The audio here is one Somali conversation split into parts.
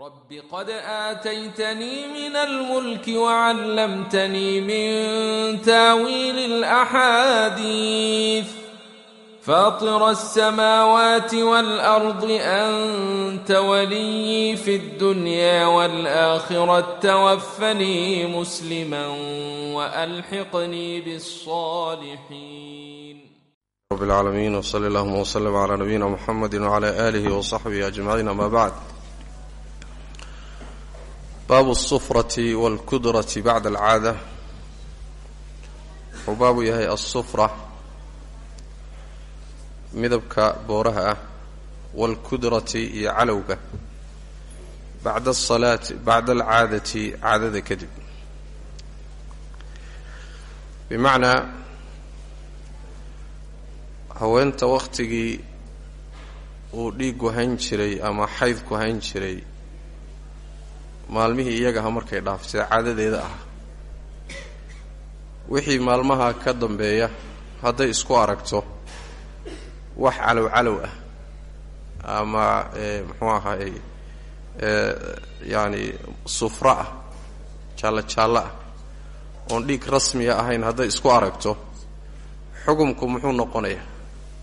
رب قد آتيتني من الملك وعلمتني من تاويل الأحاديث فاطر السماوات والأرض أنت ولي في الدنيا والآخرة توفني مسلما وألحقني بالصالحين رب العالمين وصلى اللهم وسلم على نبينا محمد وعلى آله وصحبه أجمعين أما بعد baabu الsufrati wاlkudrati bacda alcaada wuxuu baabu yahay asufra midabka booraha ah wاlkudrati iyo calowga bacda asalaati bacda alcaadati caadada kadib bimacnaa haweenta wakhtigii uu dhiigu hayn jiray ama xaydku hayn jiray maalmihii iyagaha markay dhaaftay caadadeeda ah. Wixii maalmaha ka dambeeya hadday isku aragto wax calow calow ah ama muxuu ahaay yaani sufro ah jaallo jaallo ah oon dhiig rasmiya ahayn hadday isku aragto xukumku muxuu noqonayaa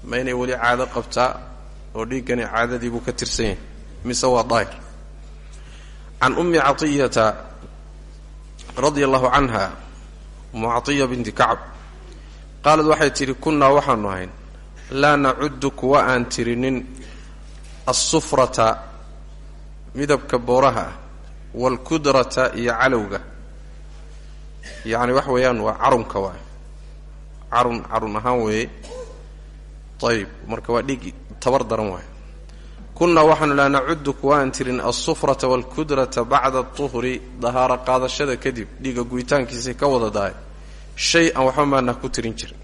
ma inay weli caado qabtaa oo dhiiggani caadadiibuu ka tirsan yahay mise waa daahir can ummi caطiyata radia allahu canha umu catiya binti kacb qaalad waxay tidhi kunnaa waxaanu ahayn laa nacuddu kuwa aan tirinin assufrata midabka booraha ah waalkudrata iyo calowga yacni wax weeyaan waa carunka waay carun carun ahaan weeye ayib marka waa dhig tabar daran waay kunnaa waxaanu laa nacuddu kuwa aan tirin alsufrata waalkudrata bacda aduhri dahaaro qaadashada kadib dhiiga guyitaankiisay ka wada dahay shay an waxba maanaa ku tirin jirin.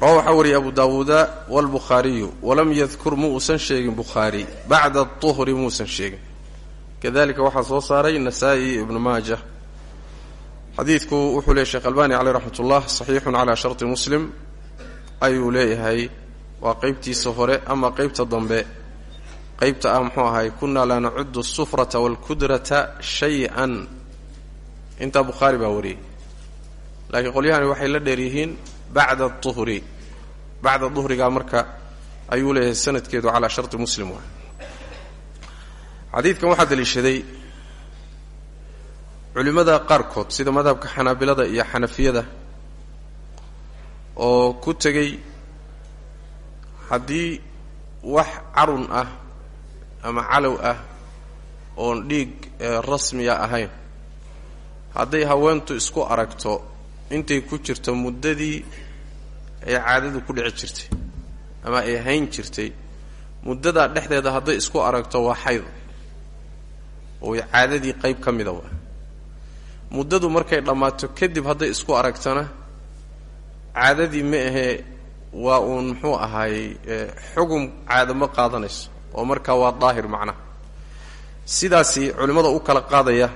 Rawa waxaa wariyay abu daawuuda waalbukhaariyu walam yadkur mu uusan sheegin bukhaari bacda aduhri muusan sheegin. Kadalika waxaa soo saaray nasaa-i ibnu maaja xadiidku wuxuu leeyay sheekh albani caleyh raxmat ullah saxiixun calaa sharti muslim ayuu leeyahay waa qeybtiisa hore ama qeybta dambe. Qeybta ah muxuu ahay kunaa laa nacudu asufrata waalkudrata shay-an. Intaa bukhaari baa wariyey. Laakiin qolyahani waxay la dheer yihiin bacda duhri bacda duhrigaa marka ayuu leeyahay sanadkeedu calaa sharti muslim waay xadiidkan waxaa daliishaday culimmada qaarkood sida madhabka xanaabilada iyo xanafiyada oo ku tegey haddii wax carun ah ama calow ah oon dhiig rasmiya ahayn hadday haweentu isku aragto intay ku jirto muddadii ay caadadu ku dhici jirtay ama ay hayn jirtay muddadaa dhexdeeda hadday isku aragto waa xayd oo caadadii qayb ka mida waa. Muddadu markay dhammaato kadib hadday isku aragtona caadadii ma ahee waa uun muxuu ahaayey xugum caado ma qaadanayso oo markaa waa daahir macnaha sidaasi culimmada u kala qaadaya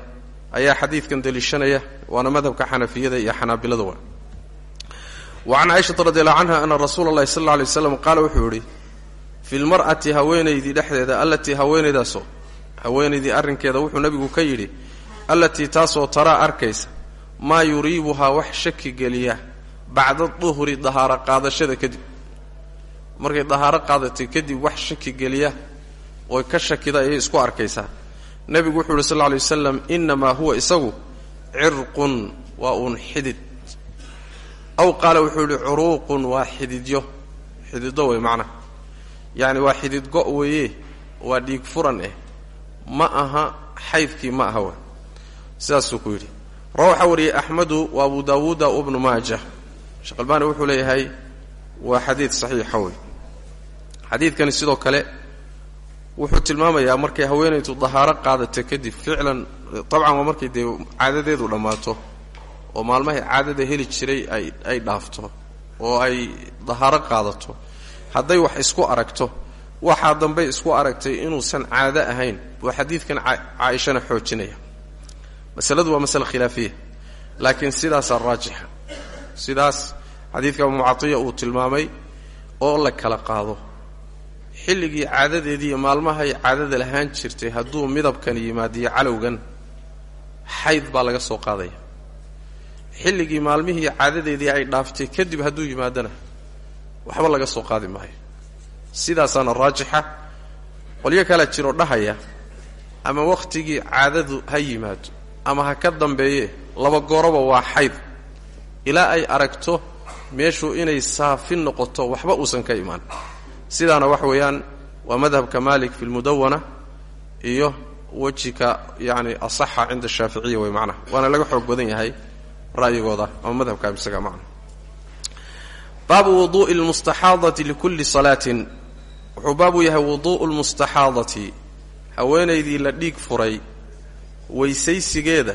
ayaa xadiidkan daliishanaya waana madhabka xanafiyada iyo xanaabilada waa. Wa can caaishata radi allahu canha ana rasuula allahi sal alla alay waslam qaala wuxuu yidhi fi lmar'ati haweenaydii dhexdeeda allatii haweenaydaasoo haweenaydii arrinkeeda wuxuu nabigu ka yidhi allatii taasoo taraa arkaysa maa yuriibuhaa wax shaki geliya bacda duhri dahaaro qaadashada kadib. Markay dahaaro qaadatay kadib wax shaki geliya oy ka shakida ayay isku arkaysaa. Nebigu wuxuu uhi sal lla alay innamaa huwa isagu cirqun waa uun xidid. Aw qaala wuxuu yihi curuuqun waa xididyo. Xididdo wey macnaha yacni waa xidid go' weeye waa dhiig furan eh. Ma aha xaydkii ma aha wa. Sidaasuu ku yidhi. Rawa waxaa wariyey axmedu wa abu daawuuda wabnu maaja sheekh albaani wuxuu leeyahay waa xadiid saxiixa wey xadiidkani sidoo kale wuxuu tilmaamayaa markay haweenaydu dahaaro qaadata kadib ficlan dabcan waa markay dee caadadeedu dhammaato oo maalmahay caadada heli jiray ay ay dhaafto oo ay dahaaro qaadato. Hadday wax isku aragto waxaa dambey isku aragtay inuusan caado ahayn. Waa xadiidkan caaishana xoojinaya. Masaladu waa masale khilaafiya laakiin sidaasaa raajixa sidaas xadiidka abu mucatiya uu tilmaamay oo la kala qaado. Xilligii caadadeedii iyo maalmahay caadada lahaan jirtay hadduu midabkan yimaadiyo calowgan xayd baa laga soo qaadaya. Xilligii maalmihii caadadeedii ay dhaaftay kadib hadduu yimaadana waxba laga soo qaadi maayo. Sidaasaana raajixa qolyo kala jiroo dhahaya ama wakhtigii caadadu ha yimaado ama ha ka dambeeye laba gooroba waa xayd ilaa ay aragto meeshu inay saafin noqoto waxba uusan ka imaan. Sidaana wax weeyaan waa madhabka malik fi lmudawana iyo wejika yani asaxa cinda shaaficiya way macnaha waana laga xoog badan yahay ra'yigooda ama madhabka isaga macna. Baabu wuduu'i lmustaxaadati likulli salaatin. Wuxuu baabu yahay wuduu'u lmustaxaadati. Haweenaydii la dhiig furay weysaysigeeda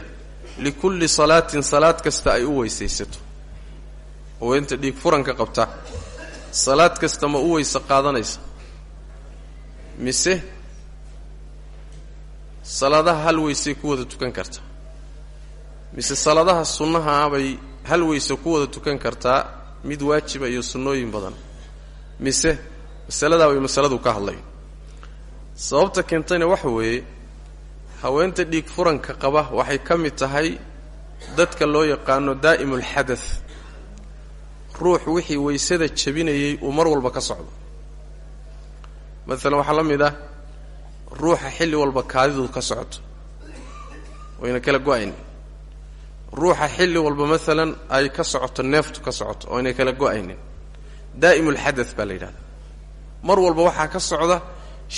likulli salaatin salaad kasta ay u weysaysato. Haweenta dhiig furanka qabta salaad kasta ma u weyse qaadanaysa. Mise salaadaha hal weysay ku wada tukan karta. Mise salaadaha sunnaha bay hal weyse ku wada tukan kartaa mid waajiba iyo sunnooyin badan. Mise masaladaa way masaladu ka hadlay sababta keentayna waxa weeye haweenta dhiig furanka qaba waxay ka mid tahay dadka loo yaqaano daa'imulxadath ruux wixii weysada jabinayay uu mar walba ka socdo. Maalan waxaa la mid ah ruuxa xilli walba kaadidu ka socoto. Wayna kala go'ayn. Ruuxa xilli walba maalan ay ka socoto neeftu ka socoto oo aynay kala go'aynin. Daa'imulxadath baa la yidhahdaa. Mar walba waxaa ka socda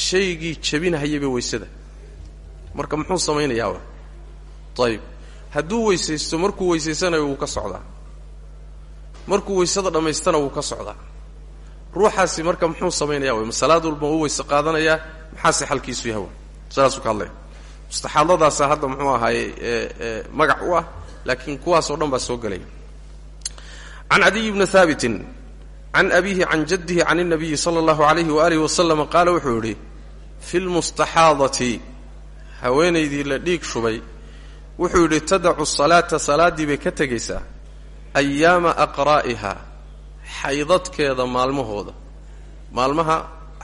shaygii jabinahayaba weysada marka muxuu samaynayaa? Ayib hadduu weysaysto markuu weysaysanayo wuu ka socdaa. Markuu weysada dhammaystana wuu ka socdaa. Ruuxaasi marka muxuu samaynayaa wey masalaad walba u weyse qaadanayaa maxaase xalkiisu yahawa saasuu ka hadlaya. Mustaxaadadaasa hadda muxuu ahaaye magac u ah laakiin kuwaas oo dhan baa soo gelaya. Can cadiy bni haabitin can abiihi can jaddihi can اnabiyi sala allahu alayhi waalihi waslama qaala wuxuu yidhi fi haweenaydii la dhiig shubay wuxuu yidhi tadacu salaata salaaddii ka tegaysaa ayaama aqraa'iha xaydadkeeda maalmahooda. Maalmaha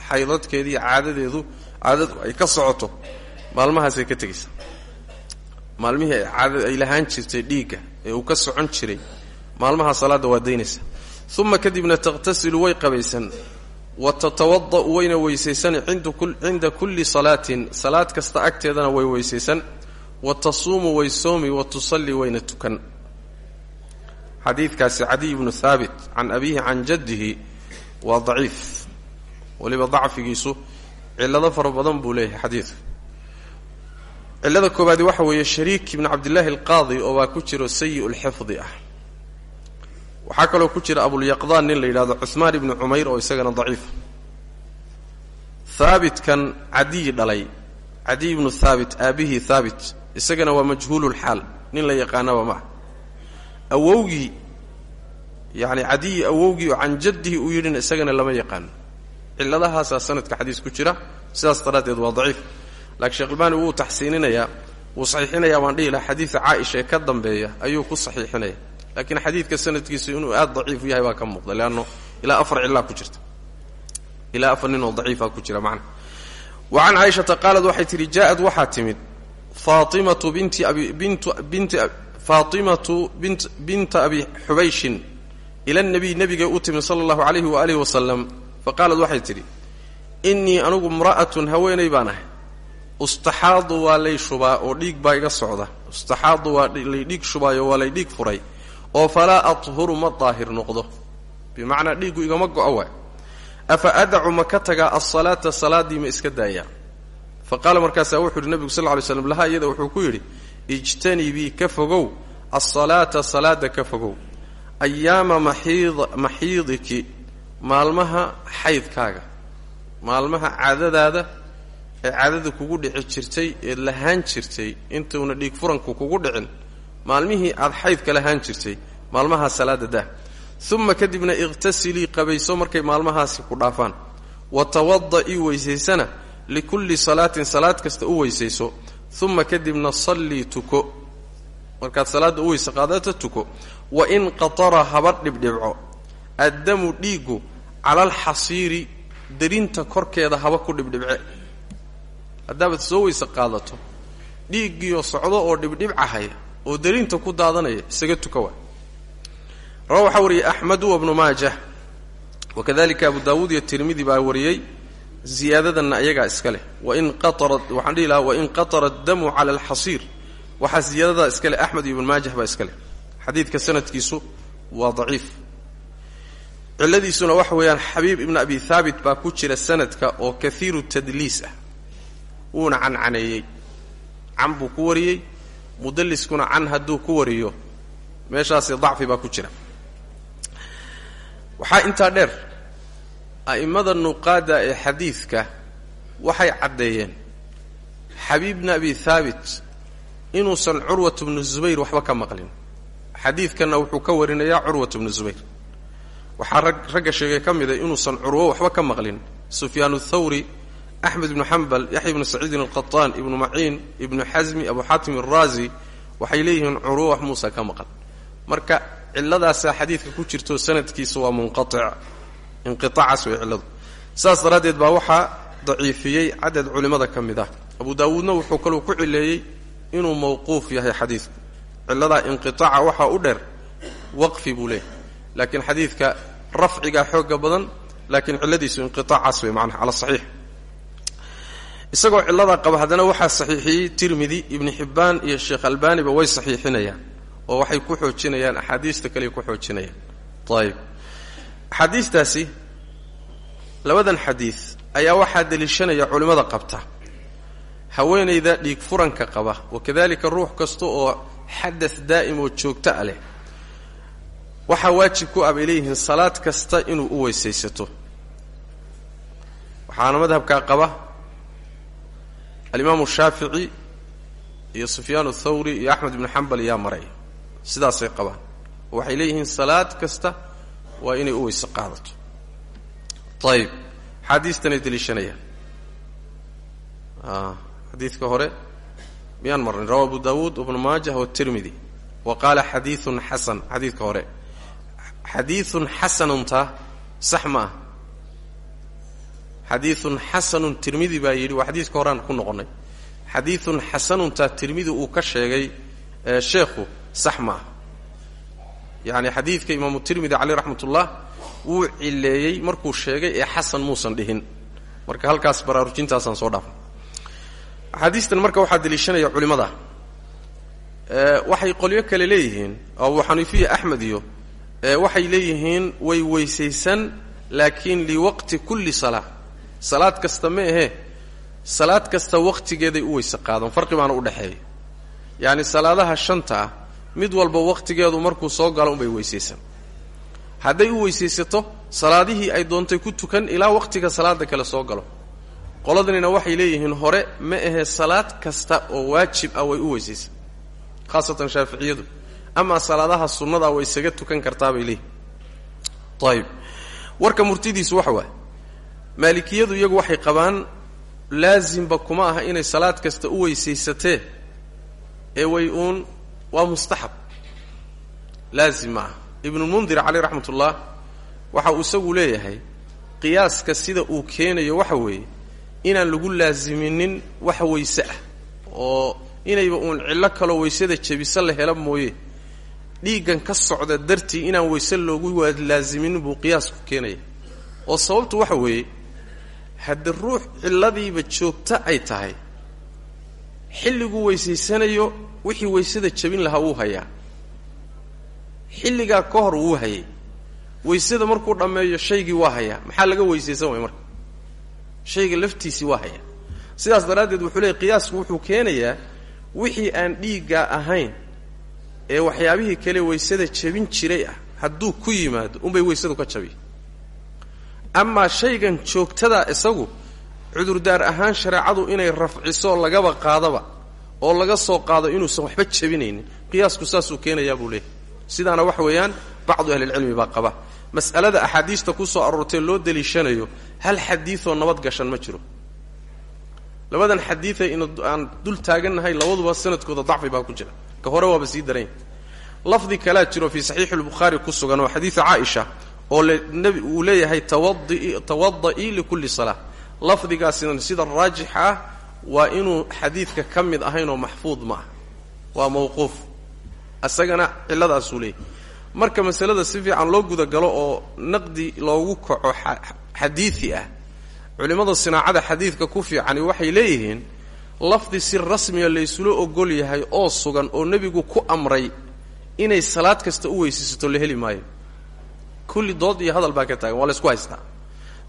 xaydadkeeda caadadeedu caadadu ay ka socoto maalmahaasay ka tegaysaa. Maalmihii ay caada ay lahaan jirtay dhiigga ee uu ka socon jiray maalmaha salaadda waa daynaysa uma kadibna taqhtasilu way qabaysan wa tatawada'u wayna weysaysan cinda kulli salaatin salaad kasta agteedana way weysaysan wa tasuumu way soomi wa tusalli wayna tukan. Xadiidkaasi cadiy bnu haabit can abiihi can jaddihi waa daciif. Weliba dacfigiisu cillado fara badan buu leeyahay xadiidku cillada koobaadi waxa weeye shariik ibni cabdillaahi alqaadi oo waa ku jiro sayi lxifdi ah waxaa kaloo ku jira abulyaqdaan nin la yidhahdo cuhmaan ibni cumayr oo isagana daciifa haabitkan cadiyi dhalay. Cadiy ibnu haabit aabihii haabit isagana waa majhuululxaal nin la yaqaanaba ma ah awowgii yacni cadiyi awowgii oo can jaddihi uu yidhina isagana lama yaqaano cilladahaasaa sanadka xadiis ku jira. Sidaas daraaddeed waa daciif. Laakiin sheekh albaani wuu taxsiininayaa wuu saxiixinayaa waan dhihi laha xadiida caaisha ee ka dambeeya ayuu ku saxiixinaya laakiin xadiidka sanadkiisu inuu aad daciifu yahay baa ka muuqda leanno ilaa afar cillaa ku jirta. Ilaa afar nin oo daciifa ku jira macna. Wa can caaishata qaalad waxay tidhi jaa-ad waxaa timid faatimatu binti abi bintu binti faatimatu bint binta abi xubayshin ila nabiy nebigay u timid sala allahu calayhi waaalihi wasalam fa qaalad waxay tidhi innii anugu imra'atun haweenay baan ahay. Ustaxaadu lay shubaa oo dhiig baa iga socda. Ustaxaadu waa lay dhiig shubaayo waa lay dhiig furay oo falaa athuru ma daahir noqdo. Bimacnaa dhiiggu igama go-o afa adacu ma ka tagaa alsalaata salaaddii ma iska daayaa fa qaala markaasaa wuxuu yidhi nebigu sal ly slam lahaa iyada wuxuu ku yidhi ijtanibii ka fogow alsalaata salaada ka fogow. Ayaama maxiid maxiidiki maalmaha xaydkaaga maalmaha caadadaada ee caadada kugu dhici jirtay ee lahaan jirtay intuuna dhiig furanku kugu dhicin maalmihii aad xaydka lahaan jirtay maalmahaa salaada daa uma kadibna iqhtasilii qabayso markay maalmahaasi ku dhaafaan. Wa tawada'ii weysaysana likulli salaatin salaad kasta u weysayso. Uma kadibna sallii tuko. Markaad salaadda u weyse qaadata tuko. Wa in qatara haba dhibdhibco. Addamu dhiiggu cala alxasiiri darinta korkeeda haba ku dhibdhibce. Haddaabaad soo weyse qaadato dhiiggiioo socdo oo dhibdhibcahaya oo darinta ku daadanaya isaga tuka rawa waxaa wariyey axmedu wabnu maajah. Wakadalika abu daawuud iyo tirmidi baa wariyey ziyaadadanna iyagaa iska leh. Waxaan dhihi lahaa wain qatara damu cala alxasiir waxaa ziyaadadaa iska leh axmed iyo ibnu maajah baa iska leh. Xadiidka sanadkiisu waa daciif. Cilladiisuna waxa weeyaan xabiib ibnu abi haabit baa ku jira sanadka oo kaiiru tadliis ah. Wuuna cancaneeyey. Can buu ku wariyey mudalliskuna can hadduu ku wariyo meeshaasi dacfi baa ku jira. Waxaa intaa dheer a'immada nuqaada ee xadiidka waxay caddeeyeen xabiibna abi haabit inuusan curwat bnu zubayr waxba ka maqlin. Xadiidkanna wuxuu ka warinayaa curwat bnu zubayr. Waxaa rag ragga sheegay ka mida inuusan curwo waxba ka maqlin sufyaan thawri axmed ibnu xambal yaxya ibnu saciidin alqataan ibnu maciin ibnu xasmi abu xaatim araazi waxay leeyihiin curwo wax muusa ka maqan marka cilladaasaa xadiidka ku jirto sanadkiisa waa munqaic inqiaacaas way cilladu saas daraaddeed baa waxaa daciifiyey cadad culimmada ka mid ah abu daawuudna wuxuu kaluu ku cileeyey inuu mawquuf yahay xadiidku cilladaa inqiaaca waxaa u dheer waqfi buu leeyahy laakiin xadiidka rafcigaa xooga badan isagoo cilladaa qaba haddana waxaa saxiixiyey tirmidi ibni xibbaan iyo sheekh albaaniba way saxiixinayaan oo waxay ku xoojinayaan axaadiista kale ku xoojinayaan. Ayib axaadiistaasi labadan xadiid ayaa waxaa deliishanaya culimmada qabta. Haweenayda dhiig furanka qaba wakadalika ruux kasta oo xadad daa'im oo joogto a leh. Waxaa waajib ku ah bay leeyihiin salaad kasta inuu u weysaysato. Waxaana madhabkaa qaba alimaamu shaafici iyo sufyaan athawri iyo axmed ibnu xambal iyaa maray. Sidaasay qabaan. Oo waxay leeyihiin salaad kasta waa inay u weyse qaadato. Ayib axaadiistanay deliishanayaan. Xadiidka hore miyaan marnay rawa abu daawuud ibnu maajah watirmidi wa qaala xadiiun xasan xadiidka hore. Xadiiun xasanunta sax ma ah xadiiun xasanun tirmidi baa yidhi waa xadiidka horeaan ku noqonnay xadiiun xasanunta tirmidi uu ka sheegay sheekhu sax ma ah yacni xadiidka imaamu tirmidi caleyh raxmat ullah wuu cileeyey markuu sheegay ee xasan muusan dhihin. Marka halkaas baraarujintaasaan soo dhaafay axaadiistan marka waxaa deliishanaya culimmada waxay qolyo kale leeyihiin abu xaniifiya axmed iyo waxay leeyihiin way weysaysan laakiin liwaqti kulli salaa salaad kasta ma ahee salaad kasta waqtigeeday u weyse qaadan farqi baana udhexeeya yacni salaadaha shanta mid walba waqtigeedu markuu soo galo unbay weysaysan. Hadday u weysaysato salaadihii ay doontay ku tukan ilaa waqtiga salaada kale soo galo. Qoladanina waxay leeyihiin hore ma ahee salaad kasta oo waajib ah way u weysaysan. Khaasatan shaaficiyadu. Amaa salaadaha sunnadaa way isaga tukan kartaa bay leeyihiin ayib warka murtidiisu waxa waaye maalikiyadu iyagu waxay qabaan laasimba kuma aha inay salaad kasta u weysaysatee ee way uun waa mustaxab. Laazim ma aha. Ibnulmundir caleyh raxmat ullah waxa uu isagu leeyahay qiyaaska sida uu keenayo waxa weeye inaan lagu laasiminin wax weyse ah oo inayba uun cillo kaloo weysada jebisa la hela mooye. Dhiiggan ka socda dartii inaan weyse loogu laasiminin buu qiyaasku keenaya. Oo sababtu waxa weeye haddi ruux cilladiiba joogto ay tahay xilliguu weysaysanayo wixii weysada jebin lahaa wuu hayaa. Xilligaa ka hor wuu hayay. Weysada markuu dhammeeyo shaygii waa hayaa. Maxaa laga weysaysan waaya marka? Shayga laftiisii waa hayaa. Sidaas daraaddeed wuxuu leeyay qiyaasku wuxuu keenayaa wixii aan dhiiggaa ahayn ee waxyaabihii kale weysada jebin jiray ah hadduu ku yimaado unbay weysadu ka jabi amaa shaygan joogtadaa isagu cudurdaar ahaan shareecadu inay rafciso lagaba qaadaba oo laga soo qaado inuusan waxba jebinaynin. Qiyaasku saasuu keenayaa buu leeyahy sidaana waxa weeyaan bacdu ahlilcilmi baa qaba. Mas'alada axaadiista ku soo aroortay loo deliishanayo hal xadiidoo nabad gashan ma jiro. Labadan xadiiday in aan dul taagannahay labaduba sanadkooda dacfi baa ku jira. Ka hore waaba sii daranya lafdi kalaa jiro fii saxiixi lbukhaari ku sugan oo xadiida caaisha oo uu leeyahay tawadi tawada'ii likulli salaa lafdigaasina sida raajixa ah waa inuu xadiidka ka mid ahayn oo maxfuud ma ah waa mawquuf. Isagana cilladaasuu leeyahy marka masalada si fiican loo gudagalo oo naqdi loogu kaco xadiidi ah culimmada sinaacada xadiidka ku fiicani waxay leeyihiin lafdi si rasmiga laysula ogol yahay oo sugan oo nebigu ku amray inay salaad kasta u weysaysato la heli maayo kulli dood iyo hadal baa ka taagan waa la ysku haystaa.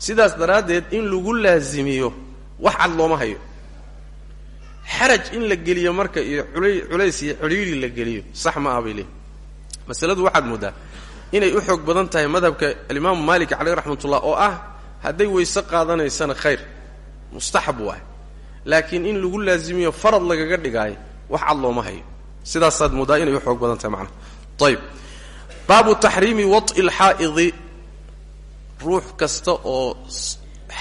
Sidaas daraaddeed in lagu laazimiyo wax cad looma hayo. Xaraj in la geliyo marka iyo culays iyo cidhiiri la geliyo sax ma ah masaladu waxaad mooddaa inay u xoog badan tahay madhabka alimaamu maalik caleyh raxmatullah oo ah hadday weyse qaadanaysana khayr mustaxab waay laakiin in lagu laazimiyo farad lagaga dhigaayo wax cad looma hayo. Sidaasaad mooddaa inay u xoog badan tahay macnaha. Ayib baabu taxriimi waط'i lxaa'idi. Ruux kasta oo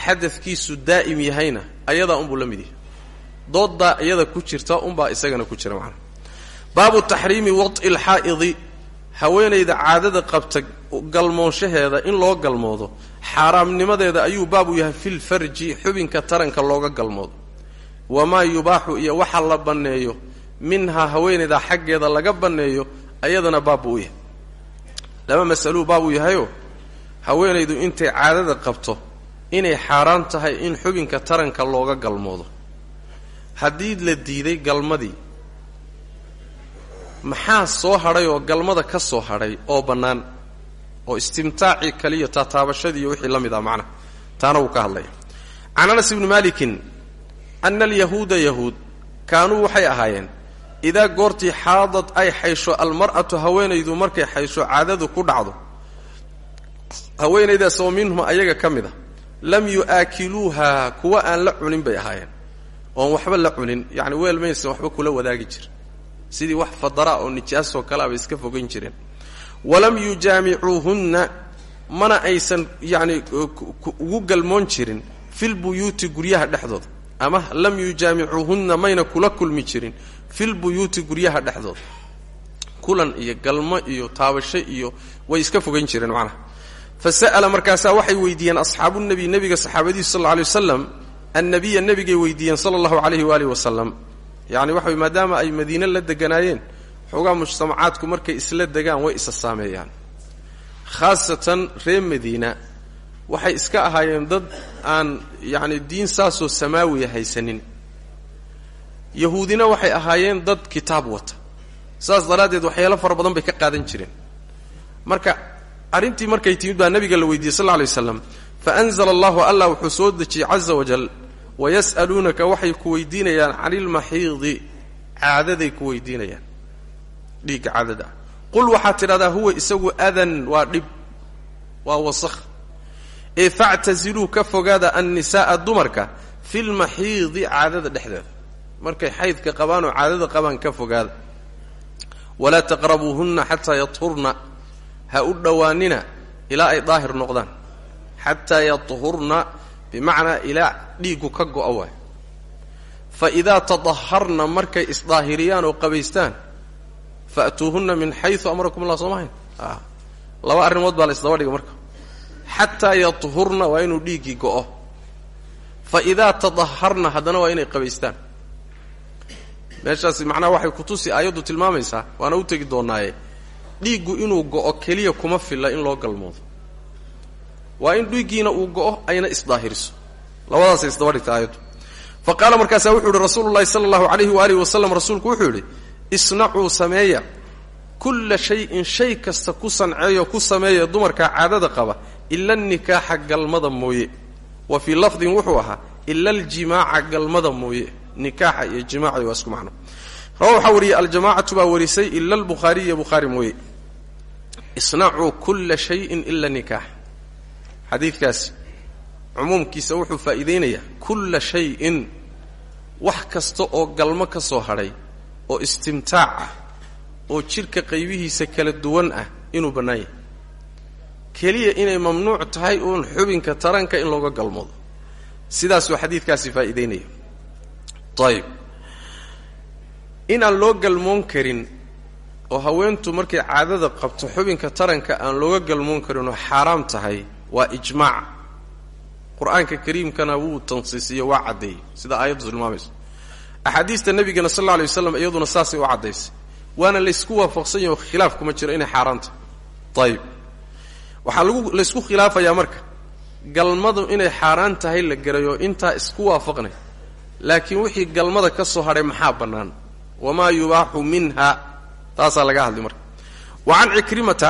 xadadkiisu daa'im yahayna ayadaa unbuu la mid yahay. Iyada ku jirta unbaa isagana ku jira macnaha baabu taxriimi waط'i lxaa'idi. Haweenayda caadada qabta galmoonshaheeda in loo galmoodo xaaraamnimadeeda ayuu baabu yahay filfarji xubinka taranka looga galmoodo. Wamaa yubaaxu iyo waxa la banneeyo minhaa haweenayda xaggeeda laga banneeyo ayadana baabbu yahay laba masaluu baabuu yahayoo haweenaydu intay caadada qabto inay xaaraan tahay in xubinka taranka looga galmoodo. Haddii la diiday galmadii maxaa soo hadhay oo galmada ka soo hadhay oo bannaan? Oo istimtaacii kaliya taataabashadii iyo wixii la mid ah macnaha taana wuu ka hadlaya. Can anas ibni malikin ana alyahuuda yahuud kaanuu waxay ahaayeen idaa goortii xaadad ay xaysho almar'atu haweenaydu markay xaysho caadadu ku dhacdo. Haweenaydaas oo minhum ayaga ka mid a lam yu'aakiluuha kuwa aan la cunin bay ahaayeen. Oon waxba la cunin yacni weel maysan waxba kula wadaagi jir. Sidii wax fadara oo nijaasoo kalea bay iska fogan jireen. Walam yujaamicuuhunna mana aysan yacni ugu galmoon jirin filbuyuuti guryaha dhexdooda. Ama lam yujaamicuuhunna mayna kula kulmi jirin filbuyuuti guryaha dhexdooda kulan iyo galmo iyo taabasho iyo way iska fogan jireen macnaha. Fa sa'ala markaasaa waxay weydiiyeen asxaabunabi nebiga saxaabadiisu sal alla alay wasalam annabiya nebigay weydiiyeen sala allahu calayhi waalihi wasalam yacni waxa maadaama ay madiine la deganaayeen xoogaa mujtamacaadku markay isla degaan way isa saameeyaan. Khaasatan reer madiina waxay iska ahaayeen dad aan yacni diin saasoo samaawiya haysanin yahuudina waxay ahaayeen dad kitaab wata. Saas daraaddeed waxyaalo fara badan bay ka qaadan jireen. Marka arrintii markay timid baa nabiga la weydiiyey sal lla alay waslam fa anzala allahu allah wuxuu soo dejiyey caza wajal wayas'aluunaka waxay ku weydiinayaan cani ilmaxiidi caadaday ku weydiinayaan. Dhiigga caadada. Qul waxaad tidhahdaa huwa isagu adan waa dhib waa wasakh. Ee factaziluu ka fogaada annisaaa dumarka fi lmaxiidi caadada dhexdeeda markay xaydka qabaan oo caadada qabaan ka fogaada. Walaa taqrabuuhunna xataa yathurna ha u dhowaanina ilaa ay daahir noqdaan. Xataa yathurna bimacnaa ilaa dhiiggu ka go'a waay fa idaa tadaharna markay isdaahiriyaan oo qabaystaan fa'tuuhunna min xayu amarakum allah soo mahayn laba arrimood baa la isdaba dhiga marka. Xataa yathurna waa inuu dhiiggii go'o. Fa idaa tadaharna haddana waa inay qabaystaan meeshaasi macnaha waxay kutusi aayaddu tilmaamaysaa waana u tegi doonaaye dhiiggu inuu go'o keliya kuma filla in loo galmoodo. Waa in dhiiggiina uu go'o ayna isdaahiriso. Labadaasay isdaba dhigta aayaddu. Fa qaala markaasaa wuxuu yihi rasuulu llahi sala allahu alayhi waalihi wasalam rasuulku wuxuu yidhi isnacuu sameeya. Kulla shayin shay kasta ku sanceeyo ku sameeya dumarka caadada qaba ila nikaaxa galmada mooye. Wa fii lafdin wuxuu ahaa ila aljimaaca galmada mooye nikaaxa iyo jimaaci waa isku macno. Rawa waxaa wariyey aljamaacatu baa warisay ila albukhaariya bukhaari mooye. Isnacuu kulla shayin ila nikaax. Xadiidkaasi cumuumkiisa wuxuu faa'iidaynayaa kulla shayin wax kasta oo galmo ka soo hadhay oo istimtaac ah oo jidhka qaybihiisa kala duwan ah inuu bannaan yahay. Keliya inay mamnuuc tahay uun xubinka taranka in looga galmoodo sidaasuu xadiidkaasi faa'iidaynaya ayib inaan loo galmoon karin oo haweentu markay caadada qabto xubinka taranka aan looga galmoon karin oo xaaraam tahay waa ijmaac. Qur'aanka kariimkana wuu tansiisiyo waa caddeeyey. Sida aayaddu tilmaamayso. Axaadiista nebigana sal alla alay waslam iyaduna saasay u caddaysay waana laysku waafaqsan yahi oo khilaaf kuma jiro inay xaaraan tahay. Ayib waxaa lagu laysku khilaafayaa marka. Galmadu inay xaaraan tahay la garayo intaa isku waafaqnay laakiin wixii galmada ka soo hadhay maxaa bannaan? Wamaa yubaaxu minha? Taasaa laga hadlay marka. Wa can cikrimata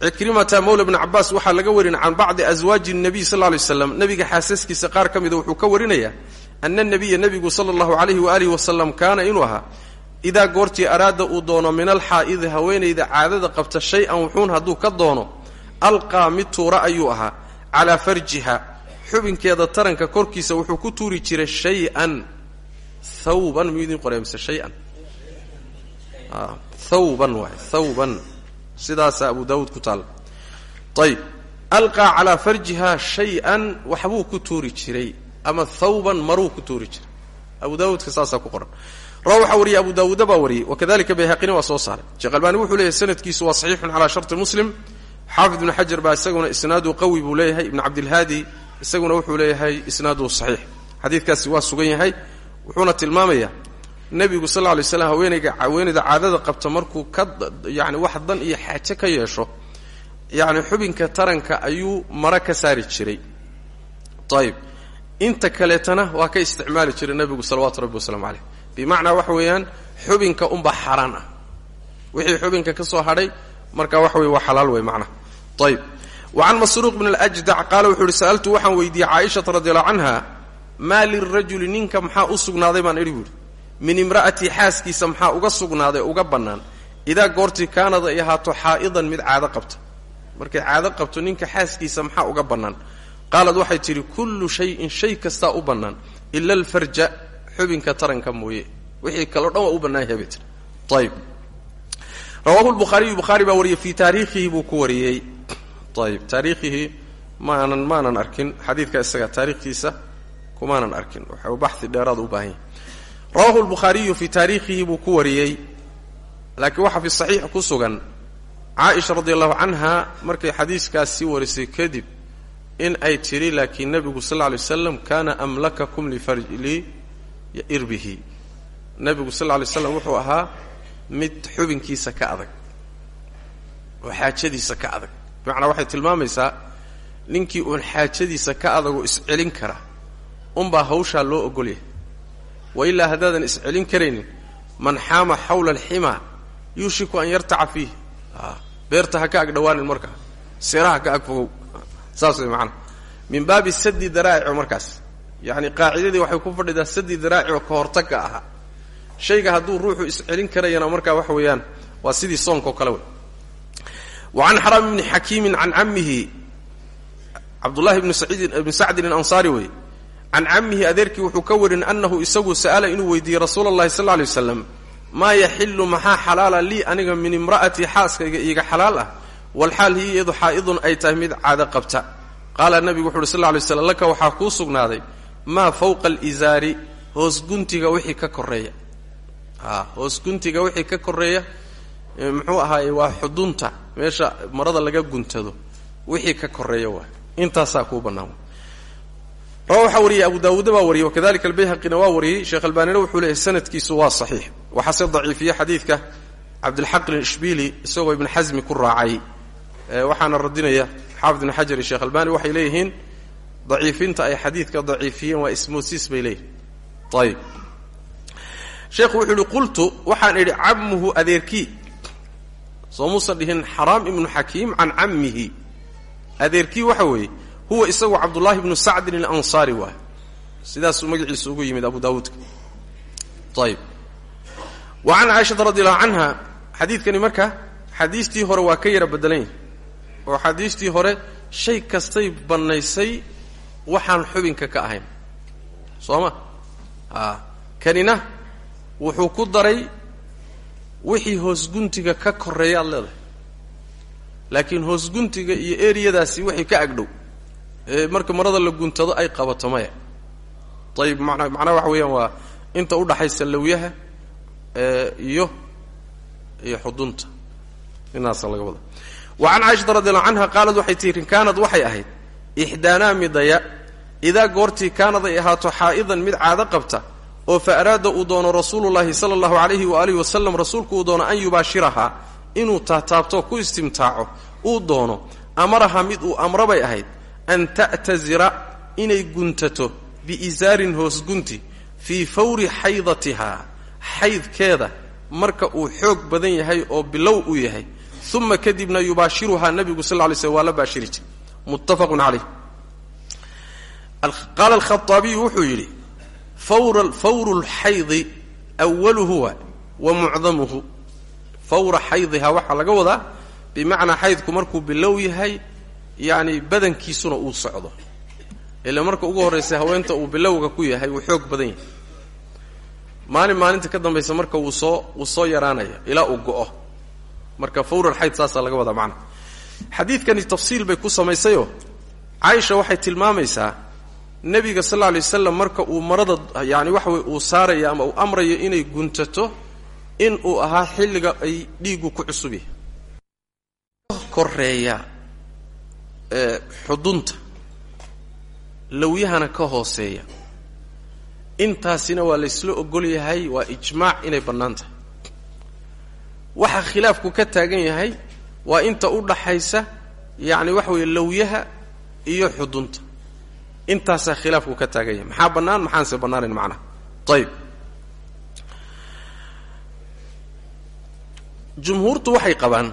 cikrimata mawla bni cabaas waxaa laga warin can bacdi aswaaji nabiy sal lla lay slam nabiga xaasaskiisa qaar ka mida wuxuu ka warinayaa ana nabiya nebigu sala allahu alayhi waalihi wasalam kaana inuu ahaa idaa goortii araada uu doono min alxaa'idi haweenayda caadada qabta shay-an wuxuun hadduu ka doono alqaa mid tuura ayuu ahaa calaa farjiha xubinkeeda taranka korkiisa wuxuu ku tuuri jiray shay-an thawban miyuu idin qoraya mise shay-an thawban waay thawban. Sidaasaa abu daawuud ku taalla ayib alqaa calaa farjiha shay-an waxbuu ku tuuri jiray ama thawban maruu ku tuuri jiray. Abu daawuudka saasaa ku qoran. Rawa waxaa wariyey abu daawuuda baa wariyey wakadalika bayhaqina waa soo saaray. Sheekh albaani wuxuu leeyahy sanadkiisu waa saxiixun calaa sharti muslim. Xaafid ibnu xajar baa leeyahay isaguna wuxuu leeyahay isnaadu saxiix. Xadiidkaasi waa sugan yahay wuxuuna tilmaamayaa nebigu sal lay slam haweenayga haweenayda caadada qabta markuu ka yani wax dan iyo xaaje ka yeesho yani xubinka taranka ayuu maro ka saari jiray. Ayib inta kaleetana waa ka isticmaali jiray nebigu salawaatu rabbi wasalaamu caleyh bimacnaa waxa weeyaan xubinka unbaa xaaraan ah. Wixii xubinka ka soo hadhay marka waxa weye waa xalaal wey macnaha ayib wa can masruuq bn اljdac qaala wuxuu ihi sa'altu waxaan weydiiyey caaishata radi allahu canha maa lirajuli ninka maxaa u sugnaaday? baan idhi buuhi min imra'atii xaaskiisa maxaa uga sugnaaday uga bannaan? Idaa goortii kaanad ay ahaato xaa'idan mid caado qabta. Markay caado qabto ninka xaaskiisa maxaa uga bannaan? Qaalad waxay tidhi kullu shayin shay kastaa u bannaan ila alfarja xubinka taranka mooye. Wixii kaleo dhan waa u bannaan yahay bay tii ayib rawaahu lbukhaariyu bukhaari baa wariyey fii taariikhihi buu ku wariyey ayib taariikhihi maanan maanan arkin xadiidka isaga taariikhtiisa kumaanan arkin waxa baxi dheeraad u baahan yahy rawahu lbukhaariyu fii taariikhihi buu ku wariyey laakiin waxaa fi saxiix ku sugan caaisha radi allahu canha markay xadiiskaas sii warisay kadib in ay tidhi laakiin nebigu sal lla lay waslam kaana amlakakum liirbihi nebigu sal lla lay slam wuxuu ahaa mid xubinkiisa ka adag oo xaajadiisa bimacnaa waxay tilmaamaysaa ninkii uun xaajadiisa ka adagoo iscelin kara unbaa hawshaa loo ogolyahay. Wa ilaa haddaadan iscelin karaynin man xaama xawla alximaa yuushiku an yartaca fiih beerta ha ka ag dhawaanin markaa seeraha ka ag fogow. Saas way macanaa min baabi sadi daraa'ico markaas. Yacni qaacidadii waxay ku fadhidaa sadi daraa'ico ka hortagga ahaa. Shayga hadduu ruuxu iscelin karayana markaa waxa weeyaan waa sidii soonka oo kale wey wa can xaraam ibni xakiimin can cammihi cabdullahi bni saciidin ibni sacdin alansaari wey can cammihi adeerkii wuxuu ka warin annahu isagu sa'ala inuu weydiiyey rasuula allahi sal lla lay waslam maa yaxilu maxaa xalaala lii aniga min imra'atii xaaskayga iiga xalaal ah walxaal hiya iyadu xaa'idun ay tahay mid caado qabta qaala nabigu wuxu uhi sal lla lay slam laka waxaa kuu sugnaaday maa fawqa alizaari hoos guntiga wixii ka hoos guntiga wixii ka koreeya muxuu ahaaye waa xudunta. Meesha marada laga guntado. Wixii ka koreeya waay intaasaa kuu bannaan rawa waxaa wariyey abu daawuuda baa wariyey wakadalika albayhaqina waa wariyey. Sheekh albaanina wuxuu leeyahy sanadkiisu waa saxiix. Waxaase daciifiye xadiidka cabdilxaq ishbili isagoo ibn xasmi ku raacay. Waxaana radinaya xaafid ibn xajar iyo sheekh albani waxay leeyihiin daciifinta ay xadiidka daciifiyeen waa ismoosiis bay leeyihiin ayib sheekhu wuxuu yihi qultu waxaan idhi cammuhu adeerkii soo muusan dhihin xaraam ibnu xakiim can cammihi. Adeerkii waxa weeye huwa isagu cabdullaahi bnu sacdin alansaari waay sidaasuu magaciisu ugu yimid abu daawuudka ayib wa can caaishata radi allahu canha xadiidkani marka xadiistii hore waa ka yara bedelan yahay oo xadiistii hore shay kastay bannaysay waxaan xubinka ka ahayn. Soo a kanina wuxuu ku daray wixii hoosguntiga ka koreeya ad leedahay. Laakiin hoosguntiga iyo eriyadaasi wixii ka agdhow ee marka marada la guntado ay qabato maya. Ayib mana macnaha waxa weeyaan waa inta udhaxaysa lawyaha iyo iyo xudunta. Inaasa laga wada. Wa can caaishata radiallahu canha qaalad waxay tihi kaanad waxay ahayd ixdaanaa midaya idaa goortii kaanad ay ahaato xaa'idan mid caado qabta oo fa araada uu doono rasuulullaahi sala allahu calayhi waalihi wasalam rasuulku uu doono an yubaashirahaa inuu taataabto ku istimtaaco uu doono amaraha mid uu amrabay ahayd an ta'tazira inay guntato biisaarin hoosgunti fii fawri xaydatihaa xaydkeeda marka uu xoog badan yahay oo bilow uu yahay. Uma kadibna yubaashiruhaa nabigu sal lay slm waa la baashiri jir muttafaqun calayh. Qaala alkhaaabiyu wuxuu yidhi fawru lxaydi waluhu wa wa mucdamuhu fawra xaydiha waxaa laga wadaa bimacnaa xaydku markuu bilow yahay yacni badankiisuna uu socdo. ila marka ugu horraysa haweenta uu bilowga ku yahay wuu xoog badan yahay. Maalin maalinta ka dambaysa marka wuu soo wuu soo yaraanaya ilaa uu go'o. Marka fawralxayd saasaa laga wadaa macnaha xadiidkani tafsiil bay ku samaysayoo caaisha waxay tilmaamaysaa nebiga sal alla alay marka uu marada yaani waxa weye uu saarayo ama uu amrayo inay guntato in uu ahaa xilliga ay dhiiggu ku cusub yahay koreeya ee xudunta lawyahana ka hooseeya. Intaasina waa laysla ogol yahay waa ijmaac inay bannaan tahay. Waxa khilaafku ka taagan yahay waa inta u dhaxaysa yacni waxa weeye lawyaha iyo xudunta intaasaa khilaafku ka taagan yahay maxaa bannaan? Maxaanse bannaanayn macnaha? Ayib jumhuurtu waxay qabaan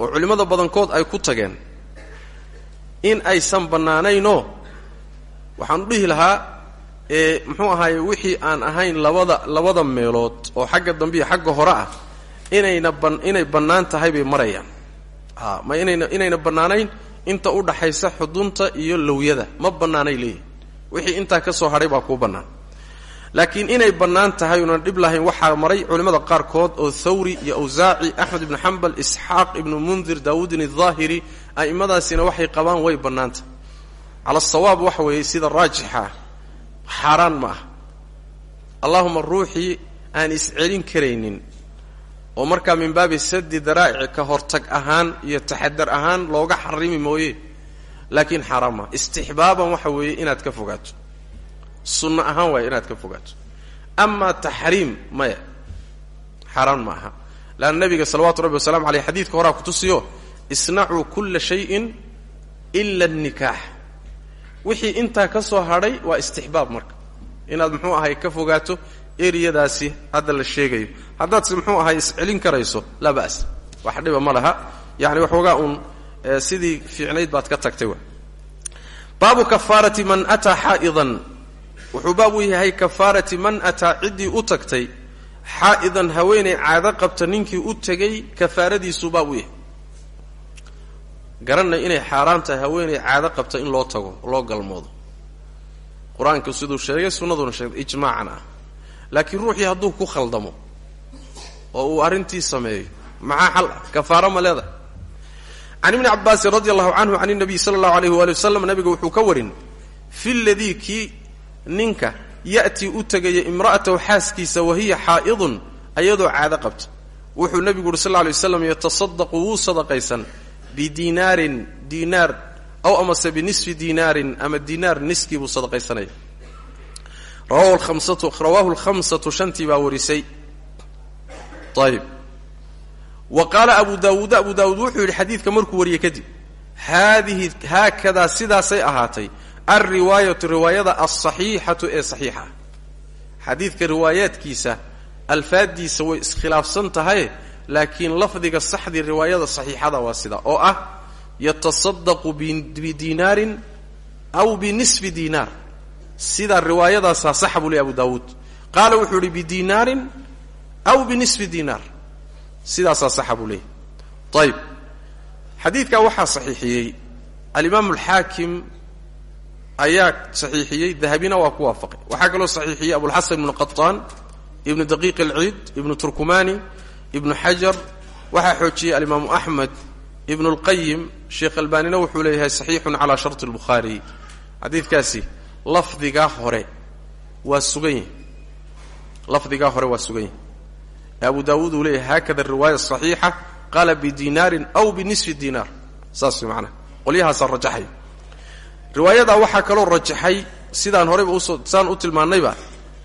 oo culimmada badankood ay ku tageen in aysan bannaanaynoo waxaan u dhihi lahaa ee muxuu ahaaye wixii aan ahayn labada labada meelood oo xagga dambe iyo xagga hore ah inayna ban inay bannaan tahay bay marayaan. A ma inayna inayna bannaanayn inta u dhaxaysa xudunta iyo lowyada ma bannaanay leeyihiin wixii intaa ka soo hadhay baa kuu bannaan. Laakiin inay bannaan tahay unan dhib lahayn waxaa maray culimmada qaarkood oo thawri iyo awsaaci axmed ibnu xambal isxaaq ibnu mundir daawuudin aldaahiri a'immadaasina waxay qabaan way bannaantahay cala asawaab waxa weeye sida raajixa xaaraan ma ah. Allahuma ruuxii aan iscelin karaynin oo markaa min baabi sadi daraa'ici ka hortag ahaan iyo taxadar ahaan looga xarimi mooye. Laakiin xaaraan maaha istixbaaban waxa weeye inaad ka fogaato. Sunno ahaan waaya inaad ka fogaato. Amaa taxriim maya. Xaaraan ma aha. Leanna nabiga salawaatu rabbi wasalamu aleyh xadiidka horaa kutusiyo isnacuu kulla shayin ila annikaax. Wixii intaa ka soo hadhay waa istixbaab marka. Inaad muxuu ahay ka fogaato eriyadaasi hadda la sheegayo. Haddaadse muxuu ahay iscelin karayso laa ba'as. Wax dhiba ma laha. Yani waxoogaa uun sidii fiicnayd baad ka tagtay wa. Baabu kafaarati man ataa xaa'idan. Wuxuu baab u yahay kafaarati man ataa ciddii u tagtay. Xaa'idan haweenay caado qabta ninkii u tegay kafaaradiisuu baab u yahay. Garanay inay xaaraan tahay haweenay caado qabta in loo tago loo galmoodo. Qur'aanku siduu sheegay sunnaduna sheegay ijmaacan ah laakiin ruuxii hadduu ku khaldamo oo uu arrintii sameeyo maxaa xal kafaaro ma leedahay. Can ibni cabbaasin radi allahu canhu can inabiy sala allahu alayh waali wasalam nabiga wuxuu ka warin fi ladii kii ninka ya'tii u tegaya imra'atahu xaaskiisa wahiya xaa'idun ayadoo caado qabta. Wuxuu nebigu uhi sal lla alay waslam yatasadaqu wuu sadaqaysan bidinaarin diinaar aw amase binisfi dinaarin ama dinaar niskii buu sadaqaysanaya lhamsatu rawaahu lkhamsatu shantii baa warisay. Ayib wa qaala abu daawuud abu daawuud wuxuu yidhi xadiidka markuu wariyey kadib haadihi haakadaa sidaasay ahaatay alriwaayatu riwaayada alsaxiixatu ee saxiixa. Xadiidka riwaayaadkiisa alfaaddiisa way iskhilaafsan tahay laakiin lafdiga saxdii riwaayada saxiixada waa sida oo ah yatasadaqu bidinaarin aw binisfi dinaar sidaa riwaayadaasaa saxa buu ley abu daawuud qaala wuxuu yidhi bidinaarin aw binisfi dinaar sidaasaa saxa buu leeyay ayib xadiidkaa waxaa saxiixiyey alimaam alxaakim ayaa saxiixiyey dahabina waa ku waafaqay waxaa kaloo saxiixiyey abulxasan ibnu qaطaan ibnu daqiiq alciid ibnu turkumani ibnu xajar waxaa xoojiyey alimaamu axmed ibnu اlqayim sheekh albanina wuxuu leeyahay saxiixun calaa sharti اlbukhaari xadiidkaasi lafdigaa hore waa sugan yahay. Lafdigaa hore waa sugan yahay. Abu daawuud uu leeyahay haakada riwaaya saxiixa qaala bidinaarin aw binisfi dinaar. Saas macnaha qolyahaasaa rajaxay. Riwaayadaa waxaa kaloo rajaxay sidaan horeyba u soo saan u tilmaannayba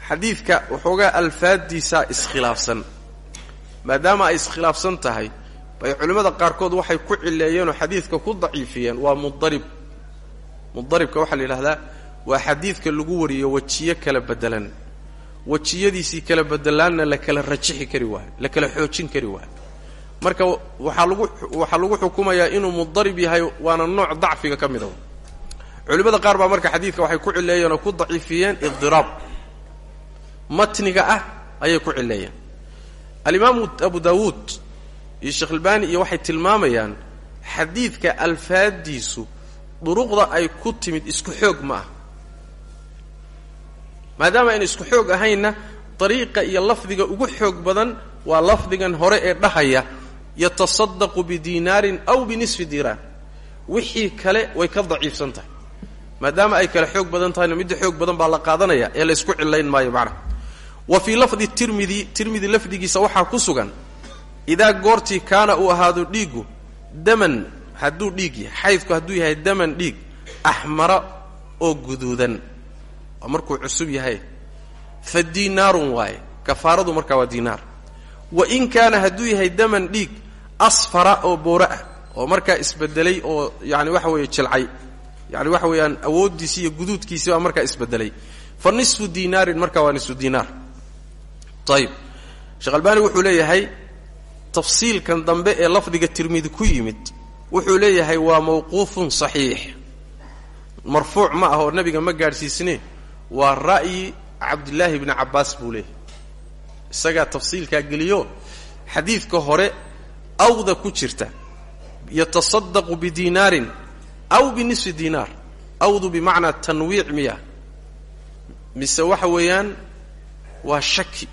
xadiidka waxoogaa alfaaddiisaa iskhilaafsan. Maadaama ay iskhilaafsan tahay bay culimmada qaarkood waxay ku cileeyeenoo xadiidka ku daciifiyeen waa mudarib. Mudaribka waxaa la yidhahdaa waa xadiidka lagu wariyo wejiyo kala bedelan wejiyadiisii kala bedelaanna la kala rajixi kari waayo la kala xoojin kari waayo marka waxaa lagu waxaa lagu xukumayaa inuu mudarib yahay waana nooc dacfiga ka mida culimmada qaar baa marka xadiidka waxay ku cileeyeen oo ku daciifiyeen idiraab matniga ah ayay ku cileeyeen alimaamu abu daawuud iyo sheekh albani iyo waxay tilmaamayaan xadiidka alfaaddiisu duruqda ay ku timid isku xoog ma ah maadaama ayna isku xoog ahaynna dariiqa iyo lafdiga ugu xoog badan waa lafdigan hore ee dhahaya yatasadaqu bidinaarin aw binisfi diinaar wixii kale way ka daciifsan tahay. Maadaama ay kale xoog badan tahayna midda xoog badan baa la qaadanaya ee laysku cilayn maayo macnaha wa fii lafdi tirmidi tirmidi lafdigiisa waxaa ku sugan idaa goortii kaana uu ahaado dhiiggu daman hadduu dhiig yahay xaydku hadduu yahay daman dhiig axmara oo guduudan markuu cusub yahay fa diinaarun waaye. Kafaaradu markaa waa diinaar. Wa in kaana hadduu yahay daman dhiig asfara oo boora ah oo markaa isbedelay oo yani waxa weeye jilcay. Yani waxa weeyaan awooddiisi iyo guduudkiisi baa markaa isbedelay. Fa nisfu diinaarin markaa waa nisfu diinaar. Ayib sheekh wuxuu leeyahay tafsiilkan dambe ee lafdiga tirmidi ku yimid wuxuu leeyahay waa mawquufun saxiix. Marfuuc ma ah oo ma gaadhsiisne waa ra'yi cabdillaahi bni cabbaas buu leeyahay isagaa tafsiilkaa geliyo xadiidka hore awda ku jirta. Yatasadaqu bidiinaarin aw binisfi diinaar awdu bimacnaa tanwiic miya. Mise waxa weeyaan waa shaki.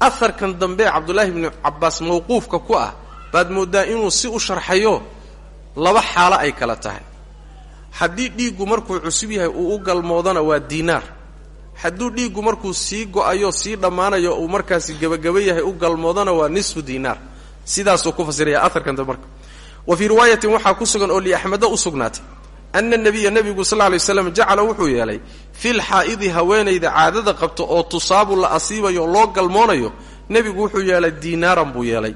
Aharkan dambe cabdullaahi bni cabbaas mawquufka ku ah baad mooddaa inuu si u sharxayo laba xaalo ay kala tahay haddii dhiiggu markuu cusub yahay uu u galmoodana waa diinaar. Hadduu dhiiggu markuu sii go'ayo sii dhammaanayo uu markaasi gebagaba yahay u galmoodana waa nisfu diinaar. Sidaasuu ku fasiraya aharkan dambe marka. Wa fii riwaayatin waxaa ku sugan oo liaxmeda u sugnaatay ana nabiya nebigu sal lay slam jacala wuxuu yeelay fil xaa'idi haweenayda caadada qabto oo tusaabu la asiibayo oo loo galmoonayo nebigu wuxuu yeelay diinaaran buu yeelay.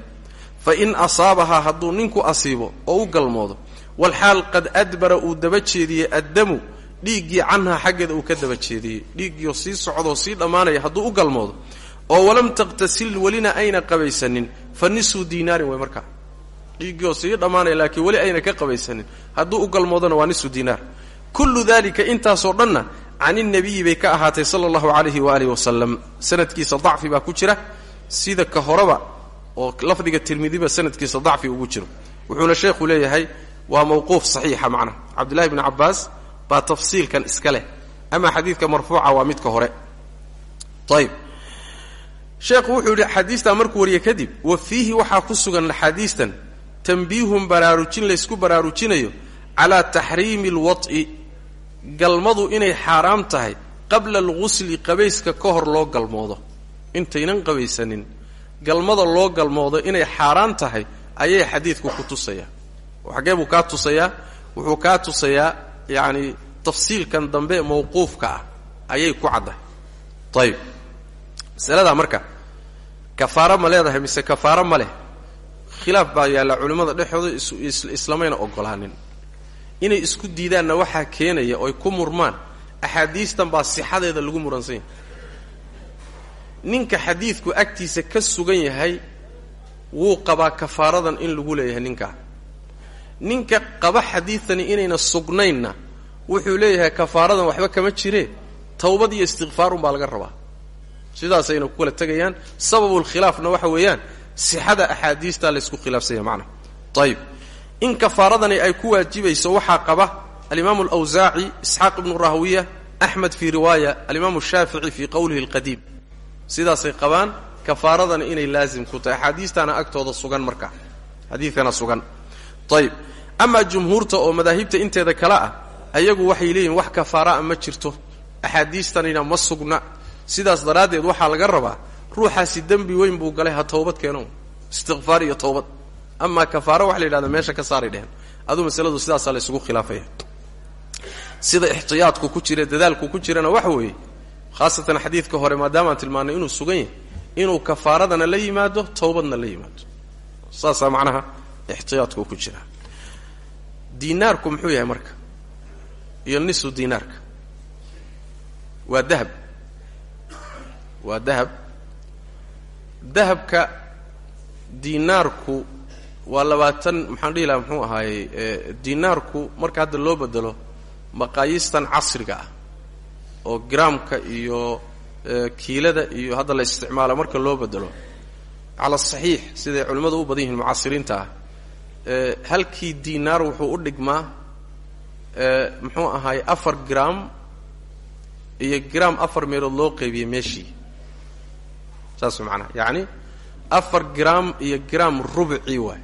Fa in asaabahaa hadduu ninku asiibo oo u galmoodo walxaal qad adbara uu daba jeediyey addamu dhiiggii canhaa xaggeeda uu ka daba jeediyey. Dhiiggiioo sii socdoo sii dhammaanaya hadduu u galmoodo oo walam taqtasil welina ayna qabaysanin fa nisfu diinaarin way markaa. Dhiiggiioo sii dhammaanaya laakiin weli ayna ka qabaysanin hadduu u galmoodona waa nisfu diinaar kullu dalika intaasoo dhanna can innabiyi bay ka ahaatay sala allahu calayhi waaalih wasalam sanadkiisa dacfi baa ku jira sida ka horeba oo lafdiga tirmidiba sanadkiisa dacfi ugu jiro. Wuxuuna sheekhu leeyahay waa mawquuf saxiixa macnaha cabdullahi bni cabbaas baa tafsiilkan iska leh ama xadiidka marfuuca waa midka hore. Ayib sheekhu wuxuu yidhi markuu wariye kadib wa fiihi waxaa ku sugan axaadiistan tanbiihun baraarujin laysku baraarujinayo calaa taxriimi alwad'i galmadu inay xaaraam tahay qabla algusli qabayska ka hor loo galmoodo. Intaynan qabaysanin galmada loo galmoodo inay xaaraan tahay ayay xadiidku ku tusayaa xaggee buu kaa tusayaa wuxuu kaa tusayaa yacani tafsiilkan dambe mawquufka ah ayay ku caddahay. Ayib masaladaa marka kafaaro ma leedahay mise kafaaro ma leh khilaaf baa yaalla culimmada dhexooda islamayna ogolaanin inay isku diidaanna waxaa keenaya oy ku murmaan axaadiistan baa sixadeeda lagu muransan yahay. Ninka xadiidku agtiisa ka sugan yahay wuu qabaa kafaaradan in lagu leeyahay ninkaa ninka qaba xadiidtani inayna sugnaynna wuxuu leeyahay kafaaradan waxba kama jiree tawbad iyo istikfaarun baa laga rabaa. Sidaasayna ku kala tegayaan. Sababulkhilaafna waxa weeyaan sixada axaadiistaa laysku khilaafsanya macnaha ayib in kafaaradani ay ku waajibayso waxaa qaba alimaamu alawsaaci isxaaq ibnu rahwiya axmed fii riwaaya alimaamu shaafici fii qowlihi alqadiim. Sidaasay qabaan kafaaradani inay laazim ku tahay. Axaadiistaana agtooda sugan markaa xadiidkana sugan ayib amaa jumhuurta oo madaahibta inteeda kale ah ayagu waxay leeyihiin wax kafaaraa ma jirto. Axaadiistanina ma sugna. Sidaas daraaddeed waxaa laga rabaa ruuxaasi dembi weyn buu galay ha towbad keeno istiqfaar iyo towbad amaa kafaaro waxa la yidhahda meesha ka saaray dheheen aduu masaladu sidaasaa la isugu khilaafaya. Sida ixtiyaadku ku jira dadaalku ku jirana waxa weeye khaasatan xadiidka hore maadaamaan tilmaannay inuu sugan yahay inuu kafaaradana la yimaado towbadna la yimaado. Saasaa macnaha ixtiyaadku ku jira diinaarku muxuu yahay marka iyo nisu diinaarka waa dahab waa dahab dahabka diinaarku waa labaatan maxaan dhihi lahaa muxuu ahaayey diinaarku marka hadda loo bedelo maqaayiistan casriga ah oo garaamka iyo kiilada iyo hadda la isticmaalo marka loo bedelo cala saxiix siday culimmadu u badan yihiin mucaasiriinta ah halkii diinaar wuxuu u dhigmaa muxuu ahaay afar gram iyo gram afar meelood loo qeybiyey meeshii. Saas macnaha. Yacni afar gram iyo gram rubcii waay.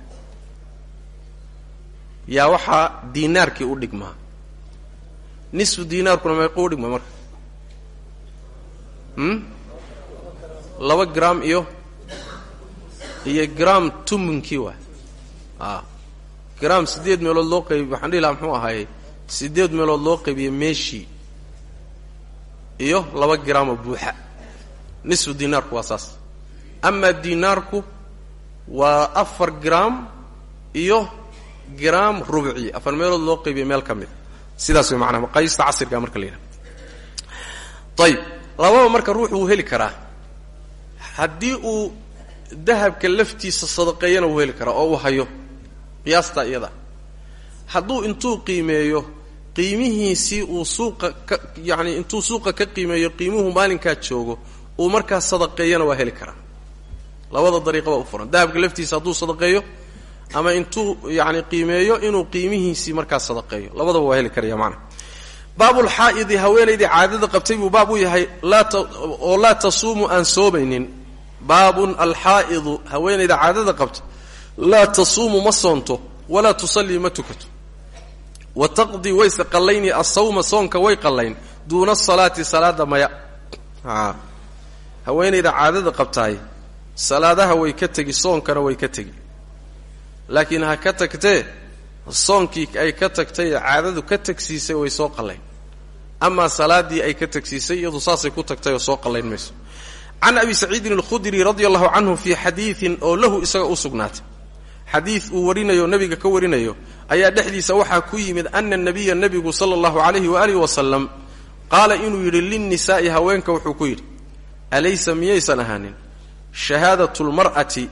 Yaa waxaa diinaarkii u dhigmaa. Nisfu diinaarkuna meequu dhigmaa marka. Hmm? Laba gram iyo iyo gram tumunkii waay. A gram siddeed meelood loo qaybiy waxaan dhihi lahaa muxuu ahaayey siddeed meelood loo qaybiyey meeshii iyo laba gramo buuxa. Nisfu diinaarku waa saas. Amaa diinaarku waa afar gram iyo gram rubci afar meelood loo qaybiyey meel ka mid. Sidaas way macnaha maqaayista casriga marka la yidhaha ayib lababa marka ruuxu wuu heli karaa. Haddii uu dahabka laftiisa sadaqeeyana wuu heli karaa oo uu hayo qiyaastaa iyada. Hadduu intuu qiimeeyo qiimihiisii uu suuqa ka intuu suuqa ka qiimeeyo qiimuhu maalinkaa joogo uu markaa sadaqeeyana waa heli karaa. Labada dariiqa u furan. Dahabka laftiisa hadduu sadaqeeyo ama intuu yacani qiimeeyo inuu qiimihiisii markaa sadaqeeyo. Labadaba waa heli karaya macnaha baabulxaa'idi haweenaydii caadada qabtay buu baab u yahay oo laa tasuumu aan soomaynin baabun alxaa'idu haweenayda caadada qabta laa tasuumu ma soonto walaa tusallii ma tukato. Wa taqdii wayse qallayni asawma soonka way qallayn. Duuna asalaati salaada maya. A haweenayda caadada qabtaay salaadaha way ka tegi soonkana way ka tegi. Laakiin ha ka tagtee soonkii ay ka tagtay ee caadadu ka tagsiisay way soo qallayn. Amaa salaaddii ay ka tagsiisay iyadu saasay ku tagtay oo soo qallayn mayso. Can xadiid uu warinayo nebiga ka warinayo ayaa dhexdiisa waxaa ku yimid ana nabiya nebigu sala allahu calayhi waaalih wasalam qaala inuu yidhi linnisaa'i haweenka wuxuu ku yidhi alaysa miyaysan ahaanin? Shahaadatu lmar'ati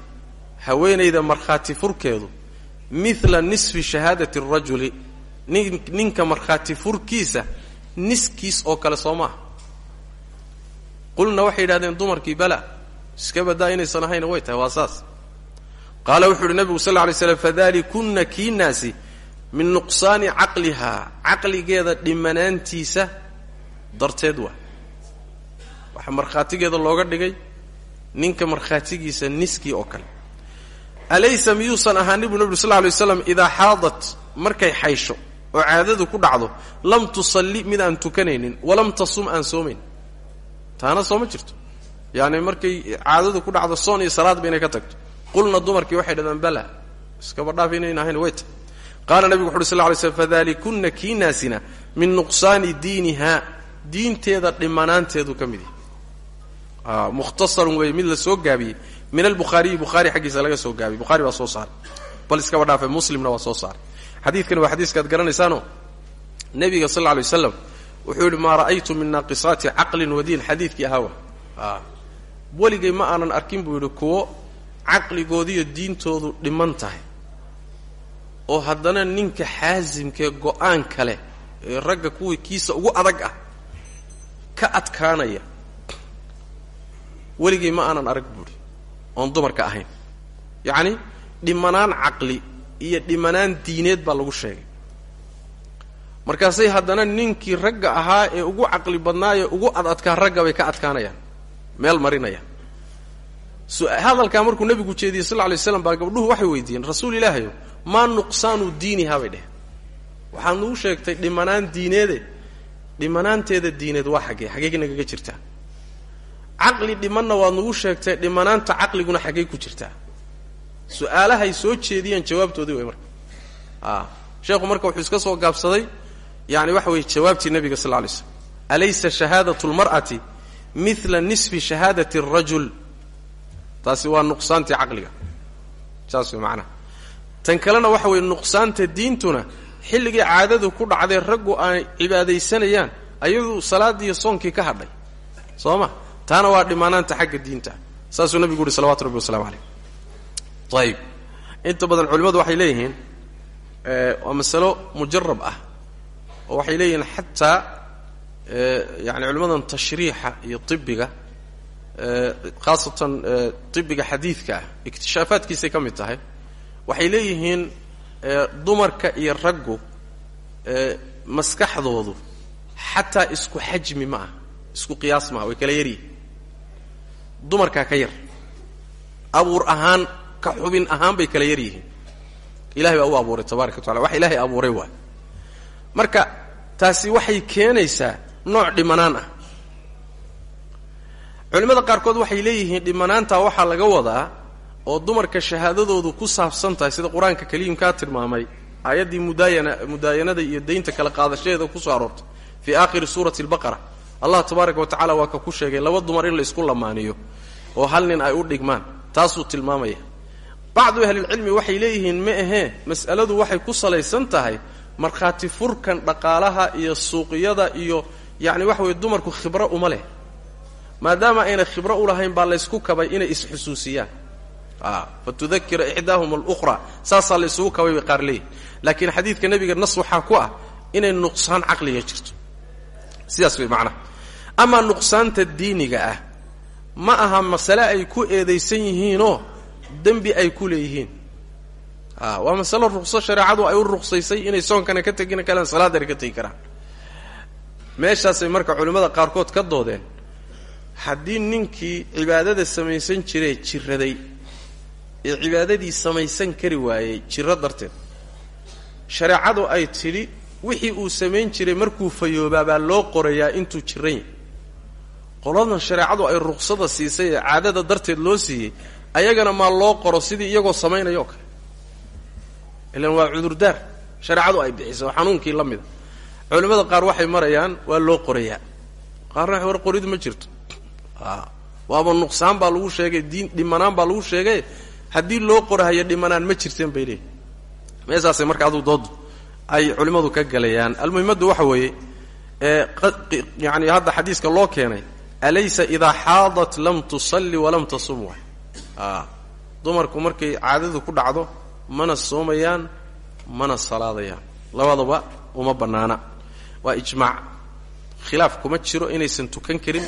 haweenayda markhaati furkeedu midla nisfi shahaadati arajuli nin ninka markhaati furkiisa niskiis oo kale soo maaha. Qulna waxay yidhahdeen dumarkii bala iska badaa inaysan ahayna way tahay waa saas qaala wuxuu uhi nabigu sal alay slam fadalikunna kiinaasi min nuqsaani caqlihaa. Caqligeeda dhimanaantiisa darteed waa. Waxaa markhaatigeeda looga dhigay ninka markhaatigiisa niskii oo kale. Alaysa miyuusan ahaanin buu nebigu sal lla alay waslam idaa xaadat markay xaysho oo caadadu ku dhacdo lam tusalli mid aan tukanaynin walam tasum aan soomayn. Taana soo ma jirto. Yaani markay caadadu ku dhacdo soon iyo salaadba inay ka tagto qulna dumarkii waxay dhahdeen bala iskaba dhaaf inayn ahayn way qaala nabigu wuxu uhi sal ly slm fadalikunna min nuqsaani diiniha diinteeda dhimanaanteedu ka mid yahay. Mukhtasarun weeye mid la soo gaabiyey. Min albukhaariyi bukhaari xaggiisa laga soo gaabiyey. Bukhari baa soo saaray. Bal iskaba dhaafe muslimna waa soo saaray. Xadiidkani waa xadiiskaad garanaysaano nebiga sal lla alay waslam wuxuu yidhi ra'aytu min naaqisaati caqlin wadiin xadiidkii ahaawa. Weligay ma aanan arkin buu kuwo caqligoodiiyo diintoodu dhiman tahay. oo haddana ninka xaasimkee go'aan kale ee ragga kuwii kiisa ugu adag ah ka adkaanaya. Weligay ma aanan arag buuhi oon dumarka ahayn. Yacni dhimanaan caqli iyo dhimanaan diineed baa lagu sheegay. Markaasay haddana ninkii ragga ahaa ee ugu caqli badnaayee ugu ad adkaa ragga bay ka adkaanayaan meel marinayaan hadalkaa markuu nebigu jeediyey sal lay slam baa gabdhuhu waxay weydiiyeen rasuul ilaahayo maa nuqsaanu diinihaa bay dheheen waxaad nugu sheegtay dhimanaan diineede dhimanaanteeda diineed waa xaggee xaggee nagaga jirtaa caqli dhimanna waad nagu sheegtay dhimanaanta caqliguna xaggay ku jirtaa su'aalahay soo jeediyeen jawaabtoodii way marka. A sheekhu marka wuxuu iska soo gaabsaday yani waxa weeye jawaabtii nabiga sal lay slam alaysa shahaadatu lmar'ati mila nisfi shahaadati arajul taasi waa nuqsaantii caqliga. Saas way macnaha. Tan kalena waxa weeye nuqsaanta diintuna xilligii caadadu ku dhacday raggu ay cibaadaysanayaan ayadu salaadiiyo soonkii ka hadhay. Soo ma? Taana waa dhimanaanta xagga diinta. Saasuu nabigu uhi salawatu rabbi wasalamu caleyh ayib inta badan culimmadu waxay leeyihiin waa masalo mujarab ah oo waxay leeyihiin xataa yani culimmadan tashriixa iyo ibiga khaasatan ibiga xadiidka ah ikhtishaafaadkiisay ka mid tahay waxay leeyihiin dumarka iyo raggu maskaxdoodu xataa isku xajmi ma ah isku qiyaas maaha way kala yaryihin dumarkaa ka yar abuur ahaan ka xubin ahaan bay kala yar yihiin. Ilahay baa u abuuray tabaraka wa wax ilaahay abuuray waay marka taasi waxay keenaysaa nooc dhimanaan ah culimmada qaarkood waxay leeyihiin dhimanaantaa waxaa laga wadaa oo dumarka shahaadadoodu ku saabsan tahay sida qur'aanka kaliimkaa tilmaamay aayaddii mudaayana mudaayanada iyo daynta kala qaadashadeeda ku soo aroortay. Fii aakhiri suurati albaqara allah tabaaraka wa tacala waa ka ku sheegay laba dumar in la isku lamaaniyo oo hal nin ay u dhigmaan taasuu tilmaamaya. Bacdu ahlilcilmi waxay leeyihiin ma ahee mas'aladu waxay ku salaysan tahay markhaati furkan dhaqaalaha iyo suuqyada iyo yacni waxa weye dumarku khibro uma leh maadaama ayna khibro u lahayn baa laysku kabay inay isxusuusiyaan. Fa tudakira ixdaahum alukhra saasaa la isugu kabay bay qaar leeyihiin laakiin xadiidka nebiga nas waxaa ku ah inay nuqsaan caqliga jirto. Sidaas way macnaha amaa nuqsaanta diiniga ah ma aha masale ay ku eedaysan yihiinoo dembi ay ku leeyihiin. Waa masalo ruqso shareecadu ay u ruqsaysay inay soonkana ka tegin kalaan salaadana ka tegi karaan. Meeshaasay marka culimmada qaarkood ka doodeen haddii ninkii cibaadada samaysan jiree jiraday ee cibaadadii samaysan kari waayey jiro darteed. Shareecadu ay tidhi wixii uu samayn jiray markuu fayoobaa baa loo qorayaa intuu jiran yahy qoladan shareecadu ay ruqsada siisay ee caadada darteed loo siiyey ayagana maa loo qoro sidii iyagoo samaynaya oo kale. Ilan waa cudurdaar. Shareecadu ay bixisay oo xanuunkii la mida. Culimmada qaar waxay marayaan waa loo qorayaa. Qaarna war qorid ma jirto waaba nuqsaan baa lagu sheegay diin dhimanaan baa lagu sheegay. Haddii loo qorahayo dhimanaan ma jirteen bay leeyihiin meesaasay marka aduu doodu ay culimmadu ka galayaan. Almuhimaddu waxa weeye yani hadda xadiiska loo keenay alaysa idaa xaadat lam tusalli walam tasum. Waay dumarku markay caadadu ku dhacdo mana soomayaan mana salaadayaan. Labadaba uma bannaana. Waa ijmaac. Khilaaf kuma jiro inaysan tukan karin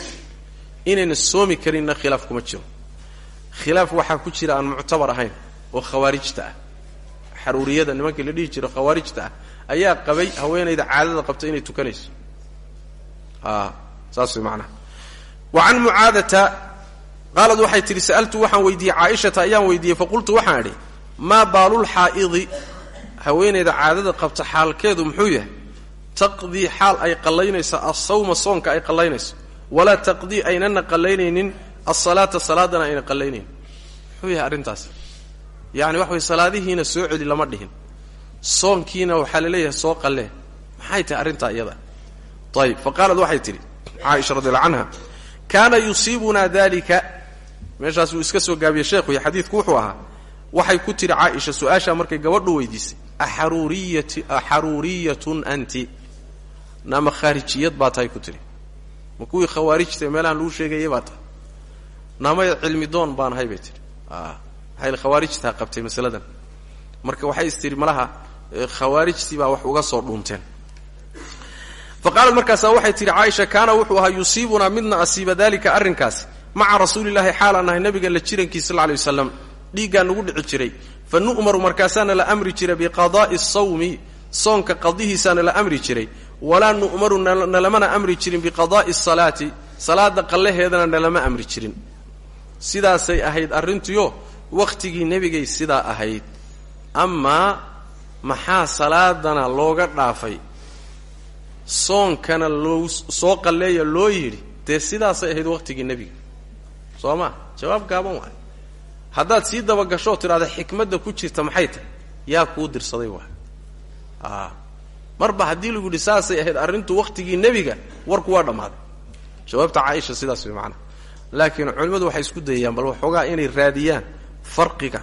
inayna soomi karinna khilaaf kuma jiro. Khilaaf waxaa ku jira aan muctabar ahayn oo khawaarijta ah. Xaruuriyada la dhihi jiro khawaarijta ah ayaa qabay haweenayda caadada qabta inay tukanayso. Saas way macnaha wa can mucaadata qaalad waxay tidhi sa'altu waxaan weydiiyey caaishata ayaan weydiiyey faqultu waxaan idhi maa baalulxaa'idi haweenayda caadada qabta xaalkeedu muxuu yahay? Taqdii xaal ay qallaynayso assawma soonka ay qallaynayso walaa taqdii aynana qallaynaynin alsalaata salaadana ayna qallaynaynin muxuu yahay arrintaas. Yacni waxa salaadihiina soo celi lama dhihin. Soonkiina waxaa la leeyahay soo qallee maxay tahay arrintaa iyada? Ayib fa waxay tidhi caaisha radiallahu canha kaana yusiibunaa dalika meeshaas uu iska soo gaabiyey sheekhu iyo xadiidku wuxuu ahaa waxay ku tidhi caaisha su'aashaa markay gabadhu weydiisay axaruuriyati axaruuriyatun anti. Naama khaarijiyad baa ku tidhi ma kuwii khawaarijta meelahan lagu sheegayay baa tahay cilmi doon baan ahay bay tidhi. Maxay khawaarijtaa qabtay masaladan marka waxay is malaha khawaarijtii baa wax uga soo dhuunteen. Fa qaalat markaasaa waxay tidhi caaisha kaana wuxuu ahaa yusiibunaa midna asiiba dalika arrinkaasi maca rasuulilaahi xaalaan ahay nabiga la jirankiisa sal lay waslam dhiiggaa nugu dhici jiray. Fa nu'maru markaasaana la amri jiray biqadaa'i sawmi. Soonka qadihiisaana la amri jiray walaa nu'maru nalamana amri jirin biqadaa'i salaati. Salaada qallaheedana nalama amri jirin. Sidaasay ahayd arrintuyo wakhtigii nebigay sidaa ahayd. Amaa maxaa salaadana looga dhaafay? Soonkana loo soo qalleeya loo yidhi dee sidaasay ahayd wakhtigii nebiga. Soo ma? Jawaab gaaban waay. Haddaad sii dabagasho oo tidhahda xikmadda ku jirta maxay tahay? Yaa kuu dirsaday waay marba haddii lagu yidhi saasay ahayd arrintu wakhtigii nebiga warku waa dhammaaday. Jawaabta caaisha sidaas way macanaha laakiin culimmadu waxay isku dayayaan bal waxoogaa inay raadiyaan farqiga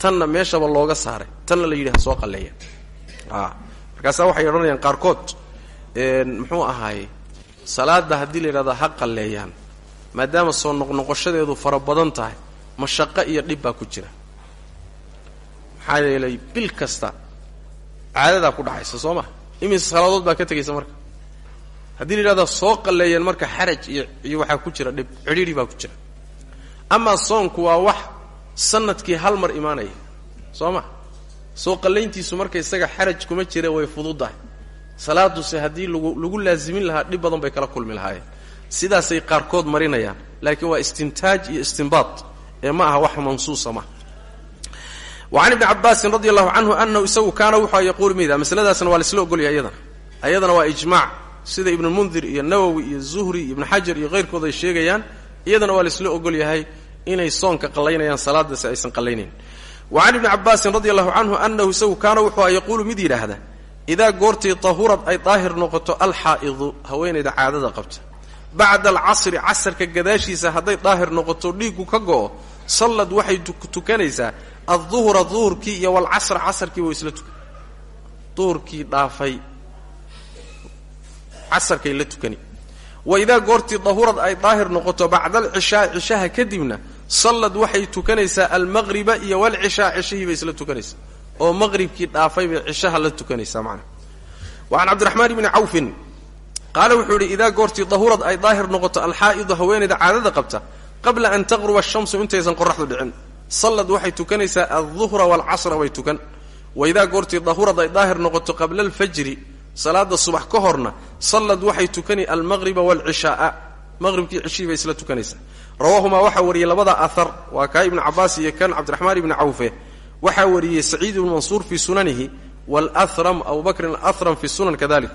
tanna meeshaba looga saaray tanna la yidhi ha soo qalleeyaan a markaasaa waxay odhanayaan qaarkood muxuu ahaaye salaadda haddii la yidhahdo ha qalleeyaan maadaama soo noqnoqoshadeedu fara badan tahay mashaqo iyo dhib baa ku jira. Maxaa yeelay bil kasta caadadaa ku dhacaysa soo imise salaadood baa ka tegaysa marka. Haddii la yidhahdo soo qalleeyeen marka xaraj iyo iyo waxaa ku jira dhib cidhiidhi baa ku jira. Amaa soonku waa wax sannadkii hal mar imaanaya. Soo ma? Soo qallayntiisu marka isaga xaraj kuma jira way fududdahay salaaduse haddii lagu lagu laazimin lahaa dhib badan bay kala kulmi lahaayeen. Sidaasay qaarkood marinayaan laakiin waa istintaaj iyo istinbaad ee ma aha wax mansuusa maha wa can ibni cabaasin radi allahu canhu anahu isagu kaana wuxua yaquulu mida masladaasna waa laisla ogolyahay ayadana ayadana waa ijmaac sida ibnumundir iyo nawowi iyo zuhri iyo ibnu xajar iyo keyrkood ay sheegayaan iyadana waa laisla ogol yahay inay soonka qallaynayaan salaadasi aysan qallaynayn wa can ibni cabaasin radi allahu canhu anahu isagu kaana wuxuu yaquulu mid yidhaahda idaa goortii tahurad ay daahir noqoto alxaa'idu haweenayda caadada qabta bacda alcasri casarka gadaashiisa hadday daahir noqoto dhiiggu ka go'o sallad waxay tukanaysaa alduhura duhurkii iyo walcasra casarkii wa isla tukan duhurkii dhaafay. casarkay la tukani. wa idaa goortii dahurad ay daahir noqoto bacda alcishaa cishaha kadibna sallad waxay tukanaysaa almaqriba iyo walcishaa cishihii bay isla tukanaysaa oo maqribkii dhaafay bay cishaha la tukanaysaa macnaha wa can cabdiraxmaan ibni cawfin qaala wuxuu yidhi idaa goortii dahurad ay daahir noqoto alxaa'idu haweenayda caadada qabta qabla an taqruba ashamsu intaysan sallad waxay tukanaysaa alduhra waalcasra bay tukan. Wa idaa goortii dahurad ay daahir noqoto qabla alfajri salaada subax ka horna sallad waxay tukani almaqriba waalcishaaa maqribkii cishihii bay isla tukanaysaa. Rawaahumaa waxaa wariyey labada ahar waa kaa ibnu cabaas iyo kan cabdiraxmaan ibni cawfe. Waxaa wariyey saciid ibnu mansuur fii sunanihi waalahram abu bakrin alahram fi sunan kadalik.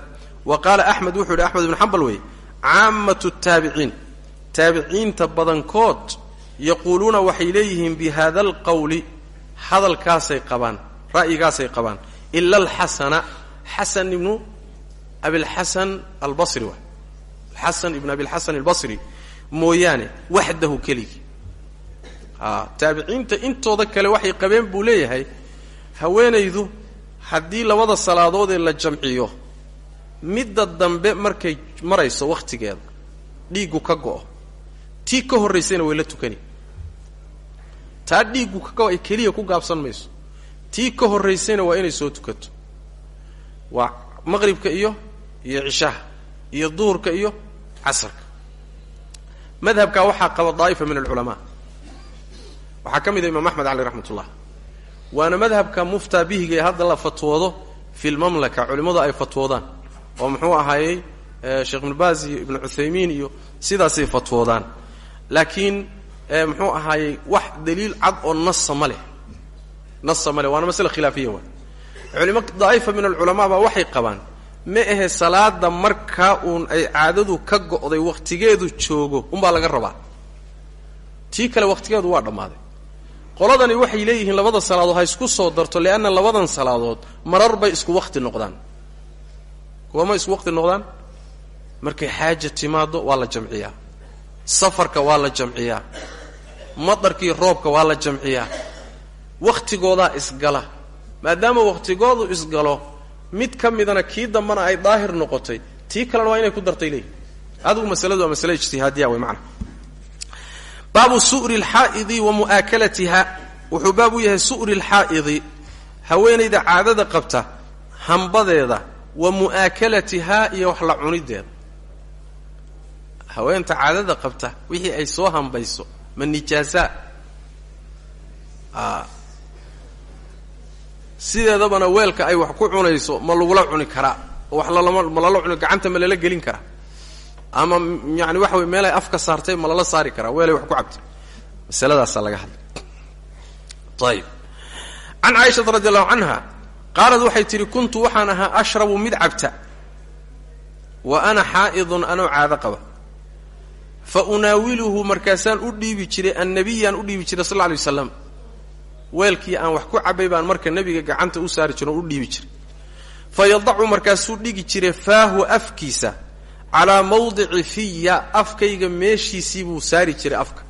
Wa qaala axmed wuxuu yidhi axmed ibnu xambal weeye caamatu taabiciin taabiciinta badankood yaquuluuna waxay leeyihiin bi hada alqowli hadalkaasay qabaan ra'yigaasay qabaan ila alxasana xasan ibnu abilxasan albasri wa xasan ibnu abilxasan albasri mooyaane waxdahu keligii a taabiciinta intooda kale waxay qabeen buu leeyahay haweenaydu haddii labada salaadoodee la jamciyo midda dambe markay marayso wakhtigeeda dhiiggu ka go'o tii ka horraysayna way la tukani taa dhiiggu keliya ku gaabsan mayso. Tii ka horraysayna waa inay soo tukato. Waa maqribka iyo iyo cishaha iyo duhurka iyo casarka. Madhabkaa waxaa qaba daa'ifa min alculamaa. Waxaa ka mid a imaam axmed caleyh raxmat ullah waana madhabka muftaa bihiga ee hadda la fatwoodo fi lmamlaka culimmadu ay fatwoodaan. Oo muxuu ahaayey sheekh ibnu baaz iyo ibnu cuthaymiin iyo sidaasay fatwoodaan. Laakiin muxuu ahaayey wax daliil cad oo nasa ma leh. Nasa ma leh waana masle khilaafiya waa. Culimo daa'ifa min alculamaa baa waxay qabaan ma ahe salaada markaa uun ay caadadu ka go'day wakhtigeedu joogo unbaa laga rabaa. Tii kale wakhtigeedu waa dhammaaday. Qoladani waxay leeyihiin labada salaadood ha isku soo darto leanna labadan salaadood marar bay isku wakhti noqdaan. Kuwama isku wakhti noqdaan? Markay xaaja timaado waa la jamciyaa. Safarka waa la jamciyaa madarkii roobka waa la jamciyaa. Wakhtigoodaa isgala. Maadaama wakhtigoodu isgalo mid ka midana kii dambana ay daahir noqotay tii kalena waa inay ku dartay leeyihiin adigu masaladu waa masale ijtihaadiya wey macana baabu su'ri alxaa'idi wa mu'aakalatiha. Wuxuu baab u yahay su'ri alxaa'idi haweenayda caadada qabta hambadeeda wa mu'aakalatihaa iyo wax la cunideeda. Haweenta caadada qabta wixii ay soo hambayso ma nijaasaa sideedabana weelka ay wax ku cunayso ma lagula cuni karaa wax lalama ma lala cuni gacanta ma lala gelin karaa ama yani waxa wey meelay afka saartay ma lala saari karaa weelay wax ku cabtay masaladaasaa laga hadlay. Ayib can caaishata radi canha qaalad waxay tidhi kuntu waxaan ahaa ashrabu mid cabta. Wa ana xaa'idun anoo caado qaba fa unaawiluhu markaasaan u dhiibi jiray annabiyaan u dhiibi jiray sal lla alay weelkii aan wax ku cabbay baan marka nebiga gacanta u saari jiro u dhiibi jiray. Fa yadacu markaasuu dhigi jiray faahu afkiisa calaa mawdici fiya afkayga meeshiisii buu saari jiray afka.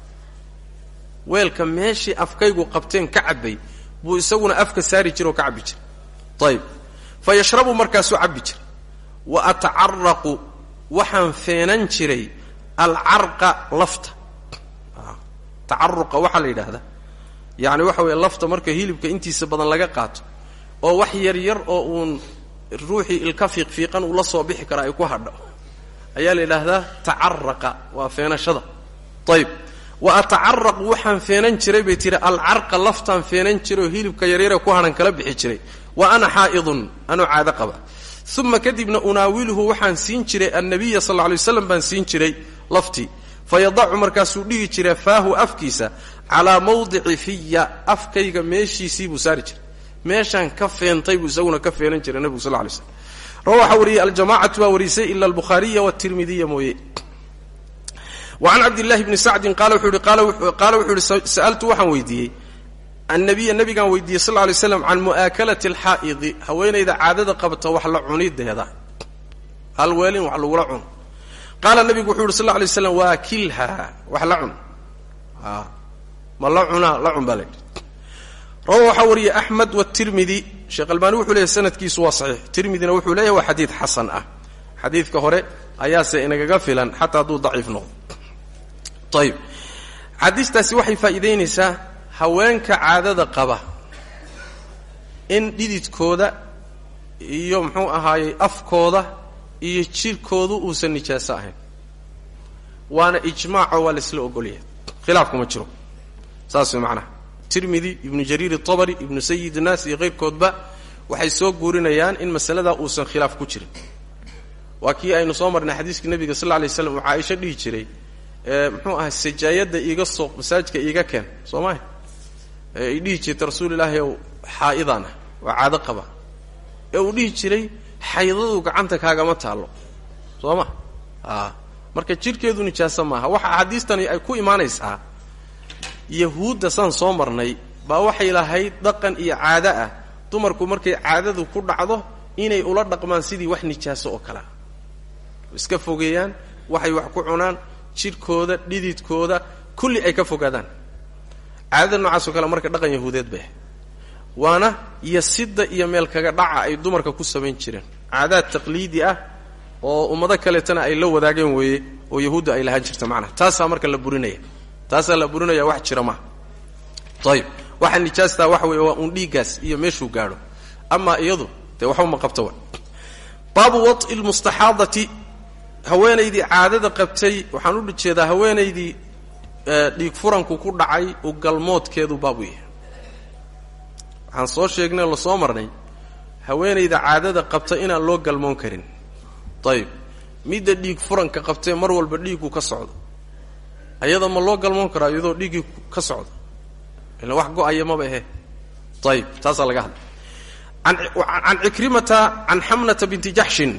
Weelka meeshii afkaygu qabteen ka cabbay buu isaguna afka saari jira oo ka cabbi jiray. Ayib fa yashrabu markaasuu cabbi jiray. Wa atacaraqu waxaan feenan jiray alcarqa lafta. Tacaruqa waxaa la yidhaahdaa. Yacni waxa weeye lafta marka hilibka intiisa badan laga qaato oo wax yar yar oo uun ruuxii ilka fiiqfiiqan uu la soo bixi kara ay ku hadho. Ayaa la yidhaahdaa tacaraqa waa feenashada. Ayib wa atacaraqu waxaan feenan jiray bay tihi alcarqa laftaan feenan jiray oo hilibka yaryaree ku hadhan kala bixi jiray. Wa ana xaa'idun anuu caado qaba. Uma kadibna unaawiluhu waxaan siin jiray annabiya sal lla alay baan siin jiray laftii fa yadacu markaasuu dhigi jiray faahu afkiisa calaa mawdici fiya afkayga meeshiisii buu saari jiray. Meeshaan ka feentay buu isaguna ka feenan jiray nebigu sal lay slm rawa waxaa wariyey aljamacatu waa warisay ila albukhaariya watirmidiya mooye. Wa can cabdillahi bni sacdin qaala wuxuu yihi qaala wuxuu yihi sa'altu waxaan weydiiyey annabiya nabigaan weydiiyey sal alay slam can mu'aakalati alxaa'idi haweenayda caadada qabta wax la cunideeda hal weelin wax lagula cuno qaala nabigu wuxuu yihi sal lla alay slam wax la cun. Ma la cunaa la cun baa la yidhi. Rawa waxaa wariyey axmed watirmidi wuxuu leeyahy sanadkiisu waa saxiix. Tirmidina wuxuu leeyahy waa xadiid xasan ah. Xadiidka hore ayaase inagaga filan xataa hadduu daciif noqdo. Ayib xadiistaasi waxay faa'iidaynaysaa haweenka caadada qaba in dhididkooda iyo muxuu ahaayey afkooda iyo jirkoodu uusan nijaaso ahayn. Waana ijmaaco waa laisla ogolyahay. Khilaafkuma jiro. Saas way macnaha. Tirmidi ibnu jariir itabari ibnu sayid naas iyo keyrkoodba waxay soo guurinayaan in masaladaa uusan khilaaf ku jirin. Waa kii aynu soo marnay xadiiskii nabiga sal lla lay slam uu caaisho dhihi jiray muxuu ahay sajaayadda iiga soo masaajidka iiga keen soo maha ay dhihi jirtay rasuul ilaahi ow xaa'idaan ah waa caado qaba. Ee uu dhihi jiray xaydadu gacanta kaagama taallo. Soo ma? A marka jidhkeedu nijaaso maaha. Waxa axaadiistani ay ku imaanaysaa yahuudda saan soo marnay baa waxay lahayd dhaqan iyo caado ah. Dumarku markay caadadu ku dhacdo inay ula dhaqmaan sidii wax nijaaso oo kalea iska fogeeyaan waxay wax ku cunaan jidhkooda dhididkooda kulli ay ka fogaadaan. Caadada noocaasoo kale marka dhaqan yahuudeed bay waana yasidda iyo meel kaga dhaca ay dumarka ku samayn jireen. Caadaad taqliidi ah oo ummado kaleetana ay la wadaageen weeye oo yahuudda ay lahaan jirta macnaha. Taasaa marka la burinaya. Taasaa la burinaya wax jira maaha ayib waxaa nijaastaa waxa weeye waa uun dhiiggaas iyo meeshuu gaadho. Amaa iyadu dee waxba ma qabto baabu waط'i lmustaxaadati haweenaydii caadada qabtay waxaan u jeedaa haweenaydii dhiig furanku ku dhacay u galmoodkeedu baabu yahay waxaan soo sheegnay oo la soo marnay haweenayda caadada qabta inaan loo galmoon karin. Ayib midda dhiig furanka qabtee mar walba dhiiggu ka socdo. Ayada ma loo galmoon karaa iyadoo dhiiggii ka socdo. Ila wax go'aya maba ahe. Ayib taasaa laga hadlay. Can cikrimata can xamnata binti jaxshin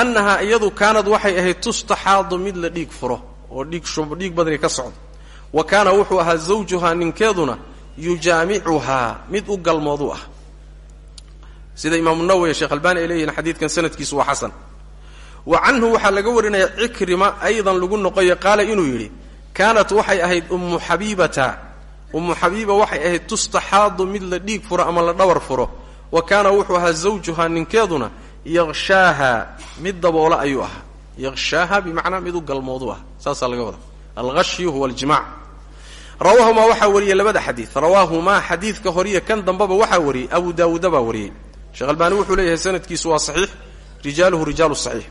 annahaa iyadu kaanad waxay ahayd tustaxaadu mid la dhiig furo oo dhiig shub dhiig badani ka socdo. Wa kaana wuxuu ahaa zawjuhaa ninkeeduna yujaamicuhaa mid u galmoodu ah. Sida imaamu nawowi sheekh albani ay leeyihiin xadiidkan sanadkiisu waa xasan. Wa canhu waxaa laga warinaya cikrima aydan lagu noqoyo qaala inuu yidhi kaanat waxay ahayd ummu xabiibata. Ummu xabiiba waxay ahayd tustaxaadu mid la dhiig furo ama la dhawar furo. Wa kaana wuxuu ahaa zawjuhaa ninkeeduna yaqshaaha. Mid daboola ayuu ahaa. Yaqshaaha bimacnaa mid u galmoodu ah. Saasaa laga wada alghashyu huwa aljimac rawaahumaa waxaa wariyey labada xadiid rawaahumaa xadiidka horiyo kan dambeba waxaa wariyey abu daawuuda baa wariyey. Sheekh albaani wuxuu leeyahay sanadkiisu waa saxiix rijaaluhu rijaalu saxiix.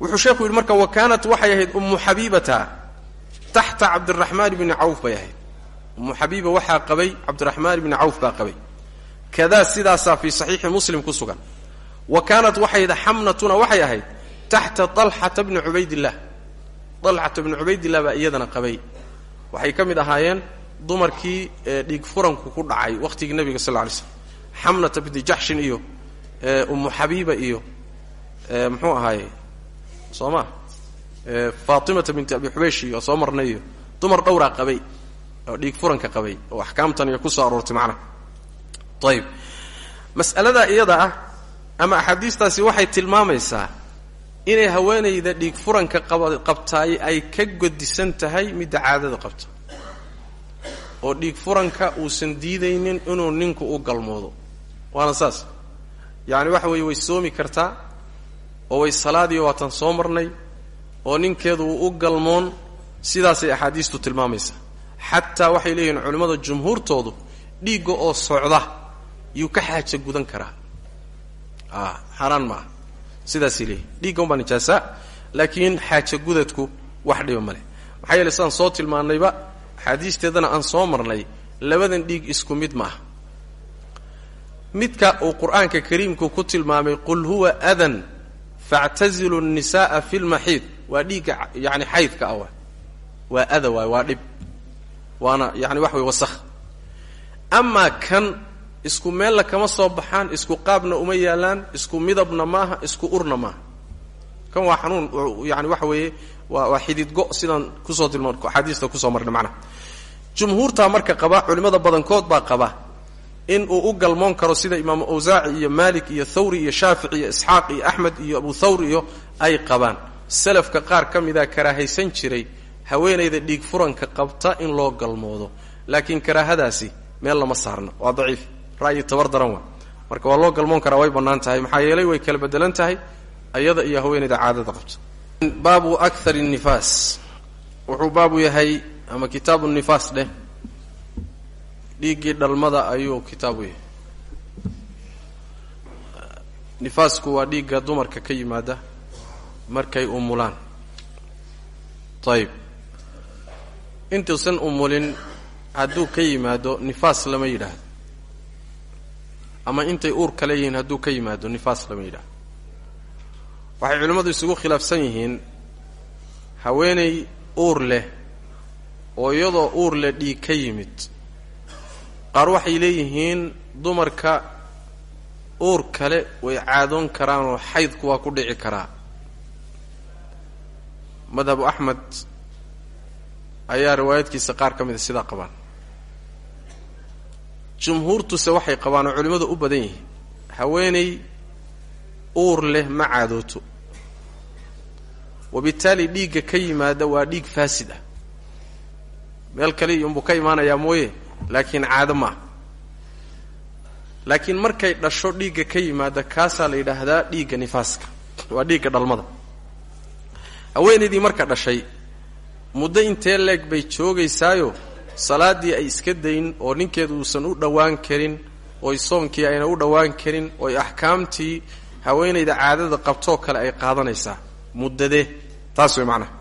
Wuxuu sheekhu yidhi marka wa kaanat waxay ahayd ummu xabiibata taxta cabdiraxmaan bni cawf bay ahayd. Ummu xabiiba waxaa qabay cabdiraxmaan bni cawf baa qabay. Kadaa sidaasaa fii saxiixi muslim ku sugan. Wa kaanat waxay ahayd xamnatuna waxay ahayd taxta alxata bni cubaydillaah alxata bni cubaydilah baa iyadana qabay waxay ka mid ahaayeen dumarkii dhiig furanku ku dhacay wakhtigii nebiga sal lay slm xamnata binti jaxshin iyo ummu xabiiba iyo muxuu ahaaye soo ma? Faatimata binti abi xubaysh iyo soo marnay iyo. Dumar dhowraa qabay oo dhiig furanka qabay oo axkaamtan iyo ku soo aroortay macnaha ayib mas'aladaa iyada ah ama axaadiistaasi waxay tilmaamaysaa inay haweenayda dhiig furanka qabtaay ay ka godisan tahay midda caadada qabta. Oo dhiig furanka uusan diidaynin inuu ninku u galmoodo. Waana saas. Yacni waxa weeye way soomi kartaa oo way salaadiyo waatan soo marnay oo ninkeedu uu u galmoon sidaasay axaadiistu tilmaamaysaa. Xataa waxay leeyihiin culimmada jumhuurtoodu dhiigga oo socda yuu ka xaaja gudan karaa. A xaaraan ma aha sidaasay leeyihiin dhiigga un baa nijaasa laakiin xaaja gudadku wax dhiba ma maxaa yeele sidaan soo tilmaannayba axaadiisteedana aan soo marnay labadan dhiig isku mid ma aha. Midka uu qur'aanka kariimku ku tilmaamay qul huwa adan factazilu nnisa'a fi lmaxiid waa dhiigga yani xaydka ah waa. Ada waay waa dhib. Waana yani wax way wasakh. Amaa kan isku meella kama soo baxaan isku qaabna uma yaalaan isku midabna maaha isku urna maaha. Kan waa xanuun yani waxa weeye waa waa xididgo sidaan ku soo tilma axaadiista ku soo marnay macnaha jumhuurtaa marka qaba culimmada badankood baa qaba in uu u galmoon karo sida imaamu awsaaci iyo maalik iyo thawri iyo shaafici iyo isxaaq iyo axmed iyo abu thawr iyo ay qabaan. Salafka qaar ka mida karaahaysan jiray haweenayda dhiig furanka qabta in loo galmoodo. Laakiin karaahadaasi meel lama saarna waa daciif ra'yi tabar daran waa. Marka waa loo galmoon karaa way bannaan tahay. Maxaa yeelay way kala bedelan tahay ayada iyo haweenayda caadada qabta. Baabu akar nifaas. Wuxuu baabu yahay ama kitaabu nifaas dheh. Dhiiggii dhalmada ayuu kitaabu yahay. Nifaasku waa dhiigga dumarka ka yimaada markay umulaan ayib intuusan umulin hadduu ka yimaado nifaas lama yidhaahdo ama intay uur kale yihiin hadduu ka yimaado nifaas lama yidhaahdo waxay culimmadu isugu khilaafsan yihiin haweenay uur leh oo iyadoo uur leh dhiig ka yimid. Qaar waxay leeyihiin dumarka uur kale way caadoon karaanoo xaydku waa ku dhici karaa. Madhabu axmed ayaa riwaayadkiisa qaar ka mida sidaa qabaan jumhuurtuse waxay qabaan oo culimmadu u badan yihiin haweenay uur leh ma caadooto. Wabittaali dhiigga ka yimaada waa dhiig faasid ah. Meel kale iyunbuu ka imaanayaa mooye laakiin caado ma ah laakiin markay dhasho dhiigga ka yimaada kaasaa la yidhaahdaa dhiigga nifaaska. Waa dhiigga dhalmada. Haweenaydii marka dhashay muddo intee leeg bay joogaysaayo salaaddii ay iska dayn oo ninkeedu uusan u dhowaan karin ooy soonkii ayna u dhowaan karin ooy axkaamtii haweenayda caadada qabtoo kale ay qaadanaysaa. Muddadee taas way macnaha.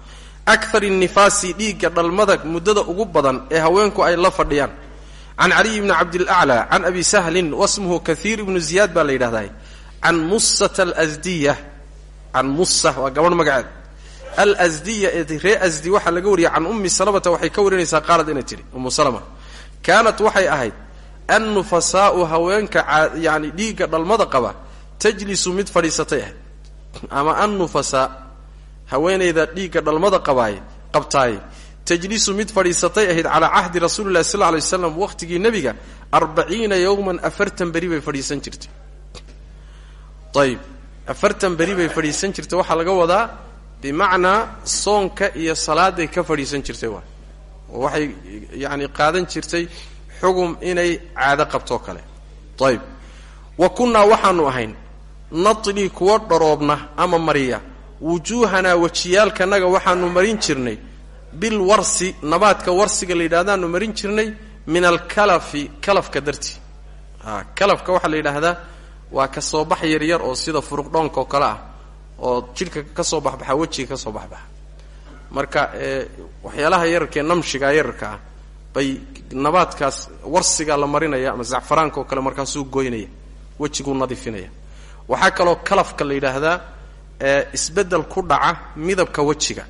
Akar nifaasi dhiigga dhalmada muddada ugu badan ee haweenku ay la fadhiyaan. Can caliy bni cabdilaclaa can abi sahlin wasmuhu kaiir ibnu ziyaad baa la yidhahdaa can musata alsdiya can musa waa gabadh magaceed alsdiya ee ree asdi waxaa laga wariyay can ummi salamata waxay ka warinaysaa qaalad inay tidhi ummu salama. Kaanat waxay ahayd annufasaa'u haweenka yani dhiigga dhalmada qaba tajlisu mid fadhiisatay ahayd. Ama annufasaa haweenayda dhiigga dhalmada qabaay qabtaay tajlisu mid fadhiisatay ahayd calaa cahdi rasuuli llahi sal lla alay waslam waqhtigii nebiga arbaciina yowman afartan beri bay fadhiisan jirtay. Ayib afartan beri bay fadhiisan jirtay waxaa laga wadaa bimacnaa soonka iyo salaaday ka fadhiisan jirtay waay oo waxay yacani qaadan jirtay xugum inay caado qabtoo kale. Ayib wa kunnaa waxaanu ahayn natli kuwa dharoobna ama mariya wujuuhanaa wejiyaalkanaga waxaanu marin jirnay bilwarsi nabaadka warsiga la yidhahdaanu marin jirnay min alkalafi kalafka dartii a kalafka waxaa la yidhaahdaa waa ka soo bax yaryar oo sida furuqdhoonka oo kale ah oo jidhka ka soo baxbaxa wejiga ka soo baxbaxa marka waxyaalaha yararkaee namshiga yararka ah bay nabaadkaas warsigaa la marinaya ama zacfaraanka oo kale markaasuu goynaya wejiguu nadiifinaya. Waxaa kaloo kalafka la yidhaahdaa isbeddel ku dhaca midabka wejiga.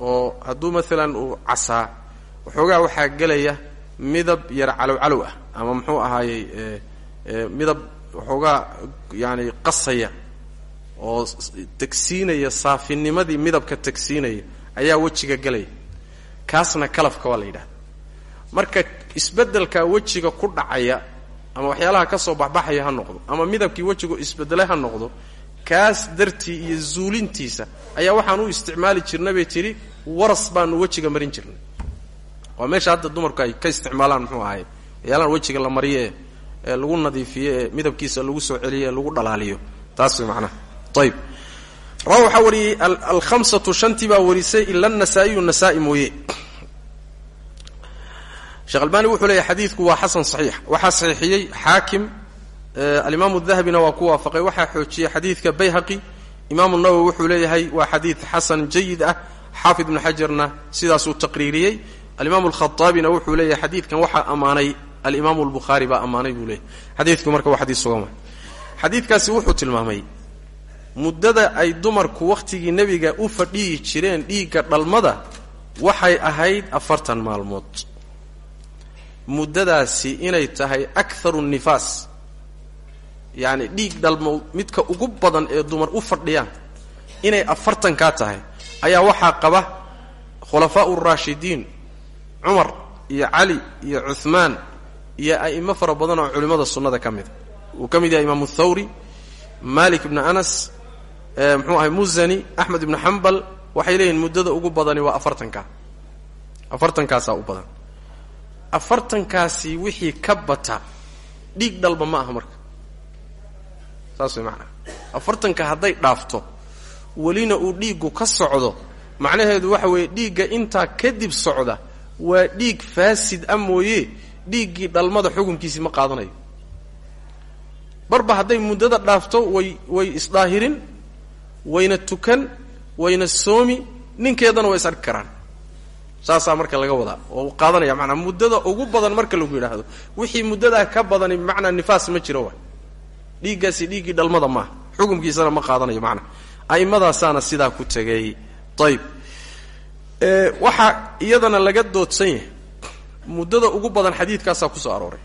Oo hadduu maalan uu casaa waxoogaa waxaa gelaya midab yar calow calow ah ama muxuu ahaayey midab waxoogaa yaani qasaya oo tagsiinaya saafinimadii midabka tagsiinaya ayaa wejiga gelaya kaasna kalafka waa la yidhahda marka isbeddelka wejiga ku dhacaya ama waxyaalaha ka soo baxbaxaya ha noqdo ama midabkii wejigu isbedelay ha noqdo kaas dartii iyo zuulintiisa ayaa waxaan u isticmaali jirna bay tidhi waras baanu wejiga marin jirnay. Waa meesha hadda dumarku ay ka isticmaalaan muxuu ahay waxyaalahan wejiga la mariye ee lagu nadiifiyo ee midabkiisa lagu soo celiyo ee lagu dhalaaliyo. Taas way macnaha ayib rawa waxaa wariyey alhamsatu shantii baa warisay ila anasaa'iyu nasaa-i mooye. Sheekh albani wuxuu leeyahy xadiidku waa xasan saxiix waxaa saxiixiyey xaakim alimaamu dahabina waa ku waafaqay waxaa xoojiyey xadiidka bayhaqi. Imaamu nawowi wuxuu leeyahay waa xadiid xasan jayid ah xaafid ibnu xajarna sidaasuu taqriiriyey. Alimaamu alkhaaabina wuxuu leeyahay xadiidkan waxaa ammaanay alimaamu albukhaari baa ammaanay buu leeyahy xadiidku marka waa xadiid sugama. Xadiidkaasi wuxuu tilmaamay muddada ay dumarku wakhtigii nebiga u fadhiyi jireen dhiigga dhalmada waxay ahayd afartan maalmood. Muddadaasi inay tahay akharu nifaas yacni dhiig dhalmo midka ugu badan ee dumar u fadhiyaan inay afartankaa tahay. Ayaa waxaa qaba khulafaau raashidiin cumar iyo cali iyo cuhmaan iyo a'imo fara badan oo culimmada sunnada ka mida uu ka mid yahay imaamu thawri malik ibnu anas muxuu ahay musani axmed ibnu xambal waxay leeyihiin muddada ugu badani waa afartankaa afartankaasaa u badan. Afartankaasi wixii ka bata dhiig dhalba ma aha marka. Saas way macnaa. Afartanka hadday dhaafto welina uu dhiiggu ka socdo macnaheedu waxa weeye dhiigga intaa kadib socda waa dhiig faasid a mooye dhiiggii dhalmada xukunkiisii ma qaadanayo. Barba hadday muddada dhaafto way way isdaahirin wayna tukan wayna soomi ninkeedana way is arki karaan. Saasaa marka laga wadaa oo qaadanaya maanaa muddada ugu badan marka lagu yidhaahdo wixii muddadaa ka badani bimacnaa nifaas ma jiro waay. Dhiiggaasi dhiiggii dhalmada maaha xukumkiisana ma qaadanayo maanaa a'imadaasaana sidaa ku tegay ayib waxaa iyadana laga doodsan yahay muddada ugu badan xadiidkaasaa ku soo arooray.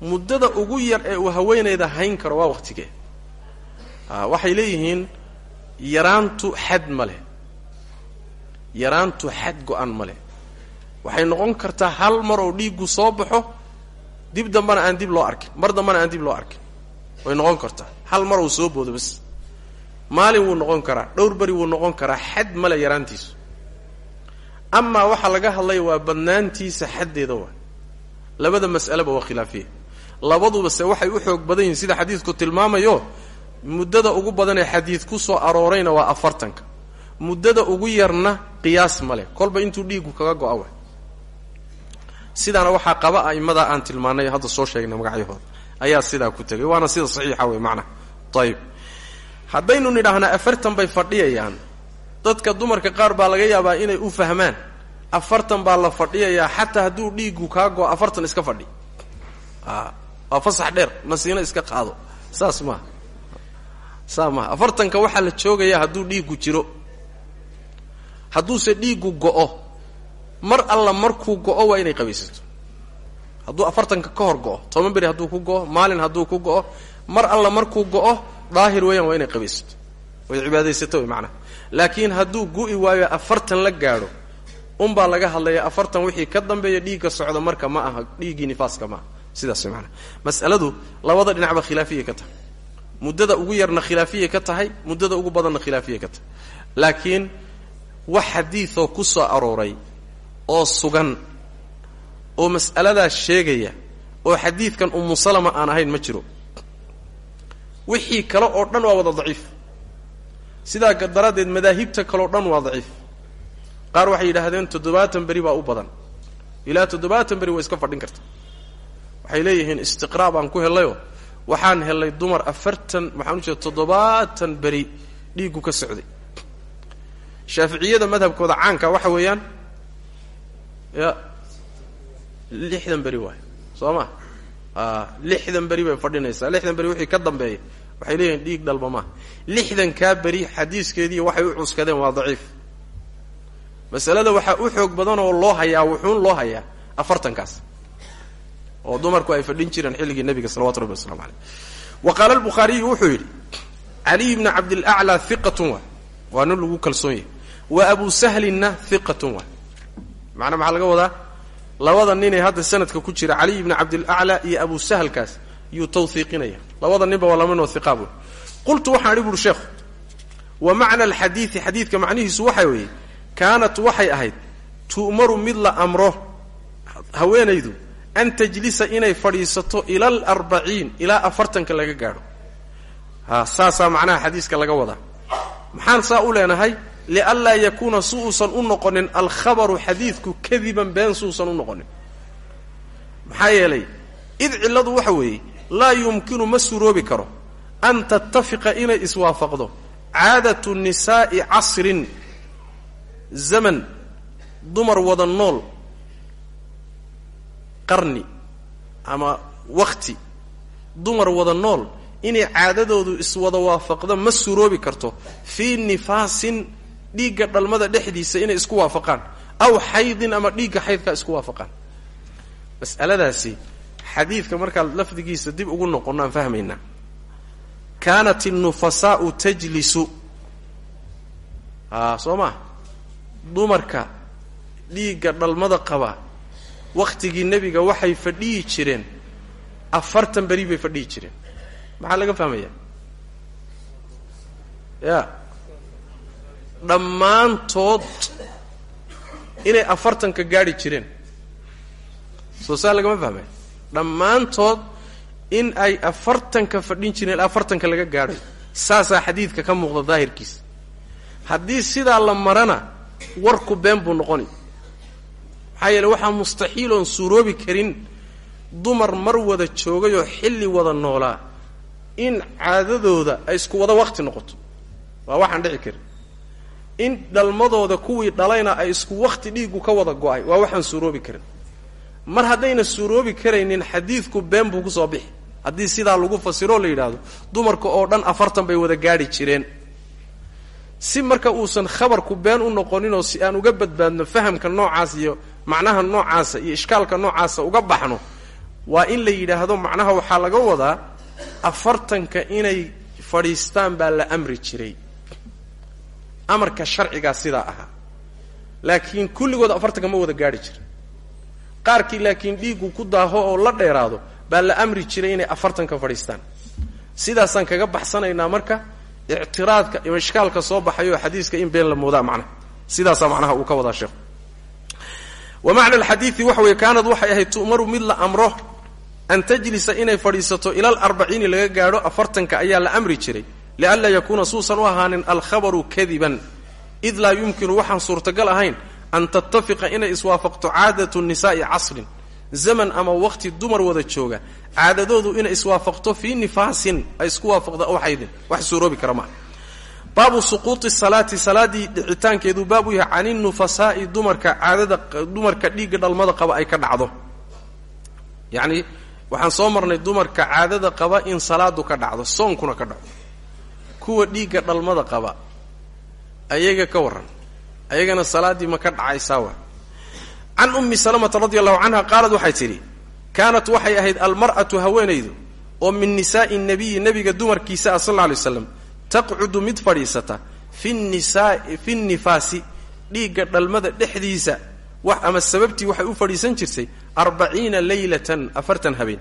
Muddada ugu yar ee uu haweenayda hayn karo waa waqtigee waxay leeyihiin yaraantu xad ma leh. Yaraantu xad go-an ma leh. Waxay noqon kartaa hal mar oo dhiiggu soo baxo dib dambana aan dib loo arkin mar dambana aan dib loo arkin. Way noqon kartaa. Hal mar uu soo boodo bas maalin wuu noqon karaa dhowr beri wuu noqon karaa xad male yaraantiisu. Amaa waxaa laga hadlaya waa badnaantiisa xaddeeda waa. Labada mas'aleba waa khilaafiya labaduba se waxay u xoog badan yihiin sida xadiidku tilmaamayo muddada ugu badan ee xadiid ku soo aroorayna waa afartanka. Muddada ugu yarna qiyaas ma leh. Kolba intuu dhiiggu kaga go-a wa sidaana waxaa qaba a'imada aan tilmaanay hadda soo sheegnay magacyahooda. Ayaa sidaa ku tegay waana sida saxiixa wey macnaha ayib haddaynu nidhaahnaa afartan bay fadhiyayaan. Dadka dumarka qaar baa laga yaabaa inay u fahmaan. Afartan baa la fadhiyayaa xataa hadduu dhiiggu kaa go afartan iska fadhi. Waa fasax dheer nasiino iska qaado. Saas maaha saa maaha afartanka waxaa la joogayaa hadduu dhiiggu jiro. Hadduuse dhiiggu go-o mar alla markuu go-o waa inay qabaysato. Hadduu afartanka ka hor go-o toban beri hadduu ku go-o maalin hadduu ku go-o mar alla markuu go-o daahir weeyaan waa inay qabaysato. Way cibaadaysato way macnaha laakiin hadduu gu'i waayo afartan la gaadho unbaa laga hadlaya afartan wixii ka dambeeya dhiigga socda marka ma aha dhiiggii nifaaska ma sidaas maanaa mas'aladu labada dhinacba khilaafiyay ka tahay muddada ugu yarna khilaafiyay ka tahay muddada ugu badanna khilaafiyay ka tahay. Laakiin wax xadiidoo ku soo arooray oo sugan oo mas'aladaas sheegaya oo xadiidkan umu salama aan ahayn ma jiro. Wixii kale oo dhan waa wada daciif. Sidaa daraaddeed madaahibta kaleo dhan waa daciif. Qaar waxay yidhaahdeen toddobaatan beri baa u badan. Ilaa toddobaatan beri way iska fadhin karta. Waxay leeyihiin istiqraa' baan ku hellayoo waxaan hellay dumar afartan waxaan u jeeda toddobaatan beri dhiiggu ka socday. Shaaficiyada madhabkooda caanka waxa weeyaan ya lixdan beri waay soo ma? Lixdan beri bay fadhinaysaa. Lixdan beri wixii ka dambeeya waxay leeyihiin dhiig dhalba maaha lixdankaa beri xadiiskeediiyo waxay u cuskadeen waa daciif. Masalada waxaa u xoog badan oo loo hayaa wuxuun loo hayaa afartankaas oo dumarku ay fadhin jireen xilligii nebiga salawatu rabbi waslamu aleyh wa qaala albukhaariyu wuxuu yidhi caliy bni cabdilaclaa hiqatun waa waa nin lagu kalsoon yahay. Wa abu sahlinna hiqatun waa macnaa maxaa laga wadaa? Labada ninee hadda sanadka ku jira caliy bni cabdilaclaa iyo abu sahlkaas yuu tawhiiqinaya labada ninba waa laba nin oo hiqaa buy qultu waxaan idhi buuri sheekhu wa macna alxadiidi xadiidka macnihiisu waxaa weeye kaanat waxay ahayd tu'maru mid la amro haweenaydu an tajlisa inay fadhiisato ila alarbaciin ilaa afartanka laga gaadho. Ha saasaa macnaha xadiiska laga wadaa. Maxaan saa u leenahay? Lianlaa yakuuna si uusan u noqonin alkhabaru xadiidku kadiban been si uusan u noqonin. Maxaa yeelay? Id cilladu waxa weeye laa yumkinu ma suroobi karo an tattafiqa inay iswaafaqdo. Caadatu nisaa'i casrin zaman dumar wada nool qarni ama wakti dumar wada nool inay caadadoodu iswada waafaqdo ma suroobi karto. Fii nifaasin dhiigga dhalmada dhexdiisa inay isku waafaqaan. Aw xaydin ama dhiigga xaydkaa isku waafaqaan. Mas'aladaasi xadiidka markaan lafdigiisa dib ugu noqonno aan fahmaynaa kaanat innufasaa'u tajlisu. A soo maa dumarka dhiigga dhalmada qaba wakhtigii nebiga waxay fadhiyi jireen. Afartan beri bay fadhiyi jireen. Maxaa laga fahmaya ya dhammaantood inay afartanka gaadhi jireen. Soo saa lagama fahmaya dhammaantood in ay afartanka fadhin jireen afartanka laga gaadhay saasaa xadiidka ka muuqda daahirkiisa haddii sidaa la marana warku been buu noqoni maxaa yeele waxaa mustaxiil oon suuroobi karin dumar mar wada joogayoo xilli wada noolaa in caadadooda ay isku wada wakti noqoto. Waa waxaan dhici karin. In dhalmadooda kuwii dhalayna ay isku wakti dhiigu ka wada go'ay. Waa waxaan suuroobi karin. Mar haddayna suuroobi karaynin xadiidku been buu ku soo bixi. Haddii sidaa lagu fasiroo la yidhaahdo dumarka oo dhan afartan bay wada gaadhi jireen. Si marka uusan khabarku been u noqoninoo si aan uga badbaadno fahamka noocaas iyo macnaha noocaasa iyo ishkaalka noocaasa uga baxno waa in la yidhaahdo macnaha waxaa laga wadaa afartanka inay fadhiistaan baa la amri jiray. Amarka sharcigaa sidaa ahaa laakiin kulligood afartanka ma wada gaadhi jira qaarkii laakiin dhiiggu ku daaho oo la dheeraado baa la amri jiray inay afartanka fadhiistaan. Sidaasaan kaga baxsanaynaa marka ictiraadka iyo ishkaalka soo baxayoo xadiiska in been la moodaa macnaha. Sidaasaa macnaha uu ka wadaa sheekhu wa macna alxadiidi waxa weeye kaanad waxay ahayd tu'maru mid la amro an tajlisa inay fadhiisato ila alarbaciini laga gaadho afartanka ayaa la amri jiray. Lianlaa yakuuna suusan u ahaanin alkhabaru kadiban. Id laa yumkinu waxaan suurtagal ahayn an tattafiqa inay iswaafaqto caadatu nisaa'i casrin. Zaman ama waqti dumar wada jooga caadadoodu inay iswaafaqto fii nifaasin ay isku waafaqda aw xaydin wax suuroobi kara maaha baabu suquuti salaati salaaddii dhicitaankeedu baab u yahay cani nufasaa'i dumarka caadada dumarka dhiigga dhalmada qaba ay ka dhacdo. Yacni waxaan soo marnay dumarka caadada qaba in salaadu ka dhacdo soonkuna ka dhaco kuwa dhiigga dhalmada qaba ayaga ka warran ayagana salaaddii ma ka dhacaysaa wa can ummi salamata radi allahu canha qaalad waxay tidhi kaanat waxay ahayd almar'atu haweenaydu oo min nisaa'i nabiyi nebiga dumarkiisa ah sal alla alay slam taqcudu mid fadhiisata fi nifaasi dhiigga dhalmada dhexdiisa. Ama sababtii waxay u fadhiisan jirtay arbaciina leylatan afartan habeen.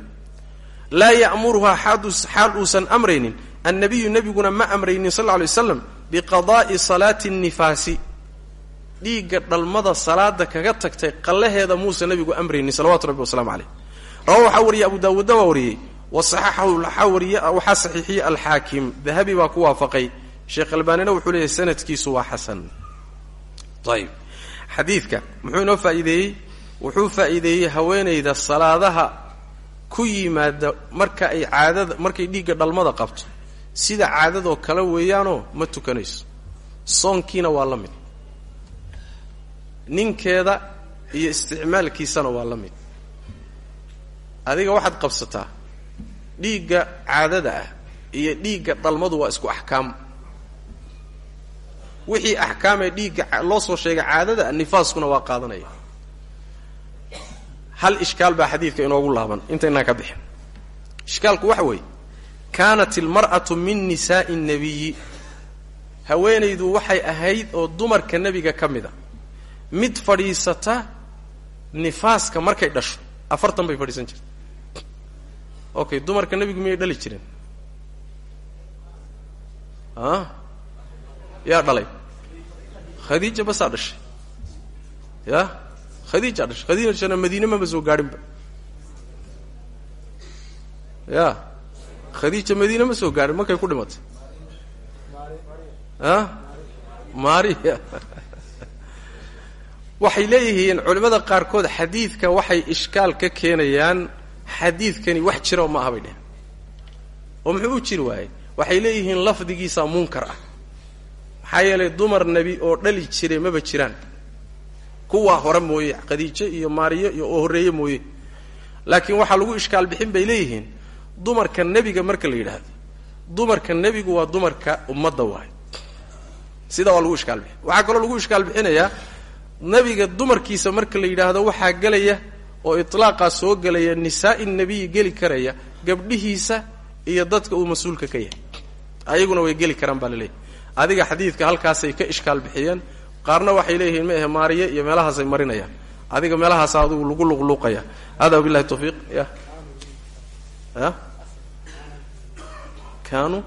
Laa ya'muruhaa xaal uusan amraynin. Annabiyu nebiguna ma amraynin sal lla lay waslam biqadaa'i salaati nnifaasi dhiigga dhalmada salaada kaga tagtay qallaheeda muuse nebigu amraynin salawatu rabbi wasalaamu caleyh rawa waxaa wariyey abu daawuudna waa wariyey wa saxaxahu waxaa saxiixiyey alxaakim. Dahabi baa ku waafaqay. Sheekh albaanina wuxuu leeyahy sanadkiisu waa xasan. Ayib xadiidka muxuu inoo faa'iideeyey? Wuxuu faa'iideeyey haweenayda salaadaha ku yimaada marka ay caadada markay dhiigga dhalmada qabto. Sida caadadoo kale weeyaanoo ma tukanayso. Soonkiina waa la mid. Ninkeeda iyo isticmaalkiisana waa la mid. Adiga waxaad qabsataa dhiigga caadada ah iyo dhiigga dhalmadu waa isku axkaam. Wixii axkaamee dhiigga loo soo sheegay caadada nifaaskuna waa qaadanaya. Hal ishkaal baa xadiidka inoogu laaban intaynaan ka bixin. Ishkaalku waxa weeye kaanat ilmar'atu min nisaa'i nnabiyi haweenaydu waxay ahayd oo dumarka nebiga ka mid a mid fadhiisata nifaaska markay dhasho. Afartan bay fadhiisan jirta okay dumarka nebigu miyay dhali jireen? A yaa dhalay. Khadiija basaa dhashay. Ya? Khadiijaa dhashay. Khadiijana madiine maba soo gaadhinba. Ya? Khadiija madiine ma soo gaadhin markay ku dhimatay. A maariya waxay leeyihiin culimmada qaarkood xadiidka waxay ishkaal ka keenayaan xadiidkani wax jiro ma aha bay dhehen oo muxuu u jiri waayey? Waxay leeyihiin lafdigiisa munkar ah. Maxaa yeelay dumar nebi oo dhali jiray maba jiraan. Kuwaa hore mooye khadiijo iyo maariyo iyo oo horreeye mooye. Laakiin waxaa lagu ishkaal bixin bay leeyihiin dumarka nebiga marka la yidhaahdo. Dumarka nebigu waa dumarka ummadda waay sidaa waa lagu ishkaal bixin. Waxaa kaloo lagu ishkaal bixinayaa nebiga dumarkiisa marka la yidhaahdo waxaa gelaya oo itlaaqaa soo gelaya nisaa'i nebiyi geli karaya gabdhihiisa iyo dadka uu mas'uulka ka yahay. Ayaguna way geli karaan baa laleeyahy adiga xadiidka halkaasay ka ishkaal bixiyeen qaarna waxay leeyihiin ma ahe maariye iyo meelahaasay marinayaan. Adiga meelahaasa adigu lagu luqluuqaya. Hada wabillahi tawfiiq ya. Ya? Kaanuu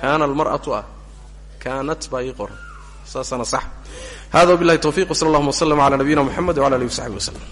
kaana almar'atu ah. Kaanat baa ii hada wabillahi tawfiq wsala allahuma waslama ala nabiyina moxamed wala alihi wasaxbi waslem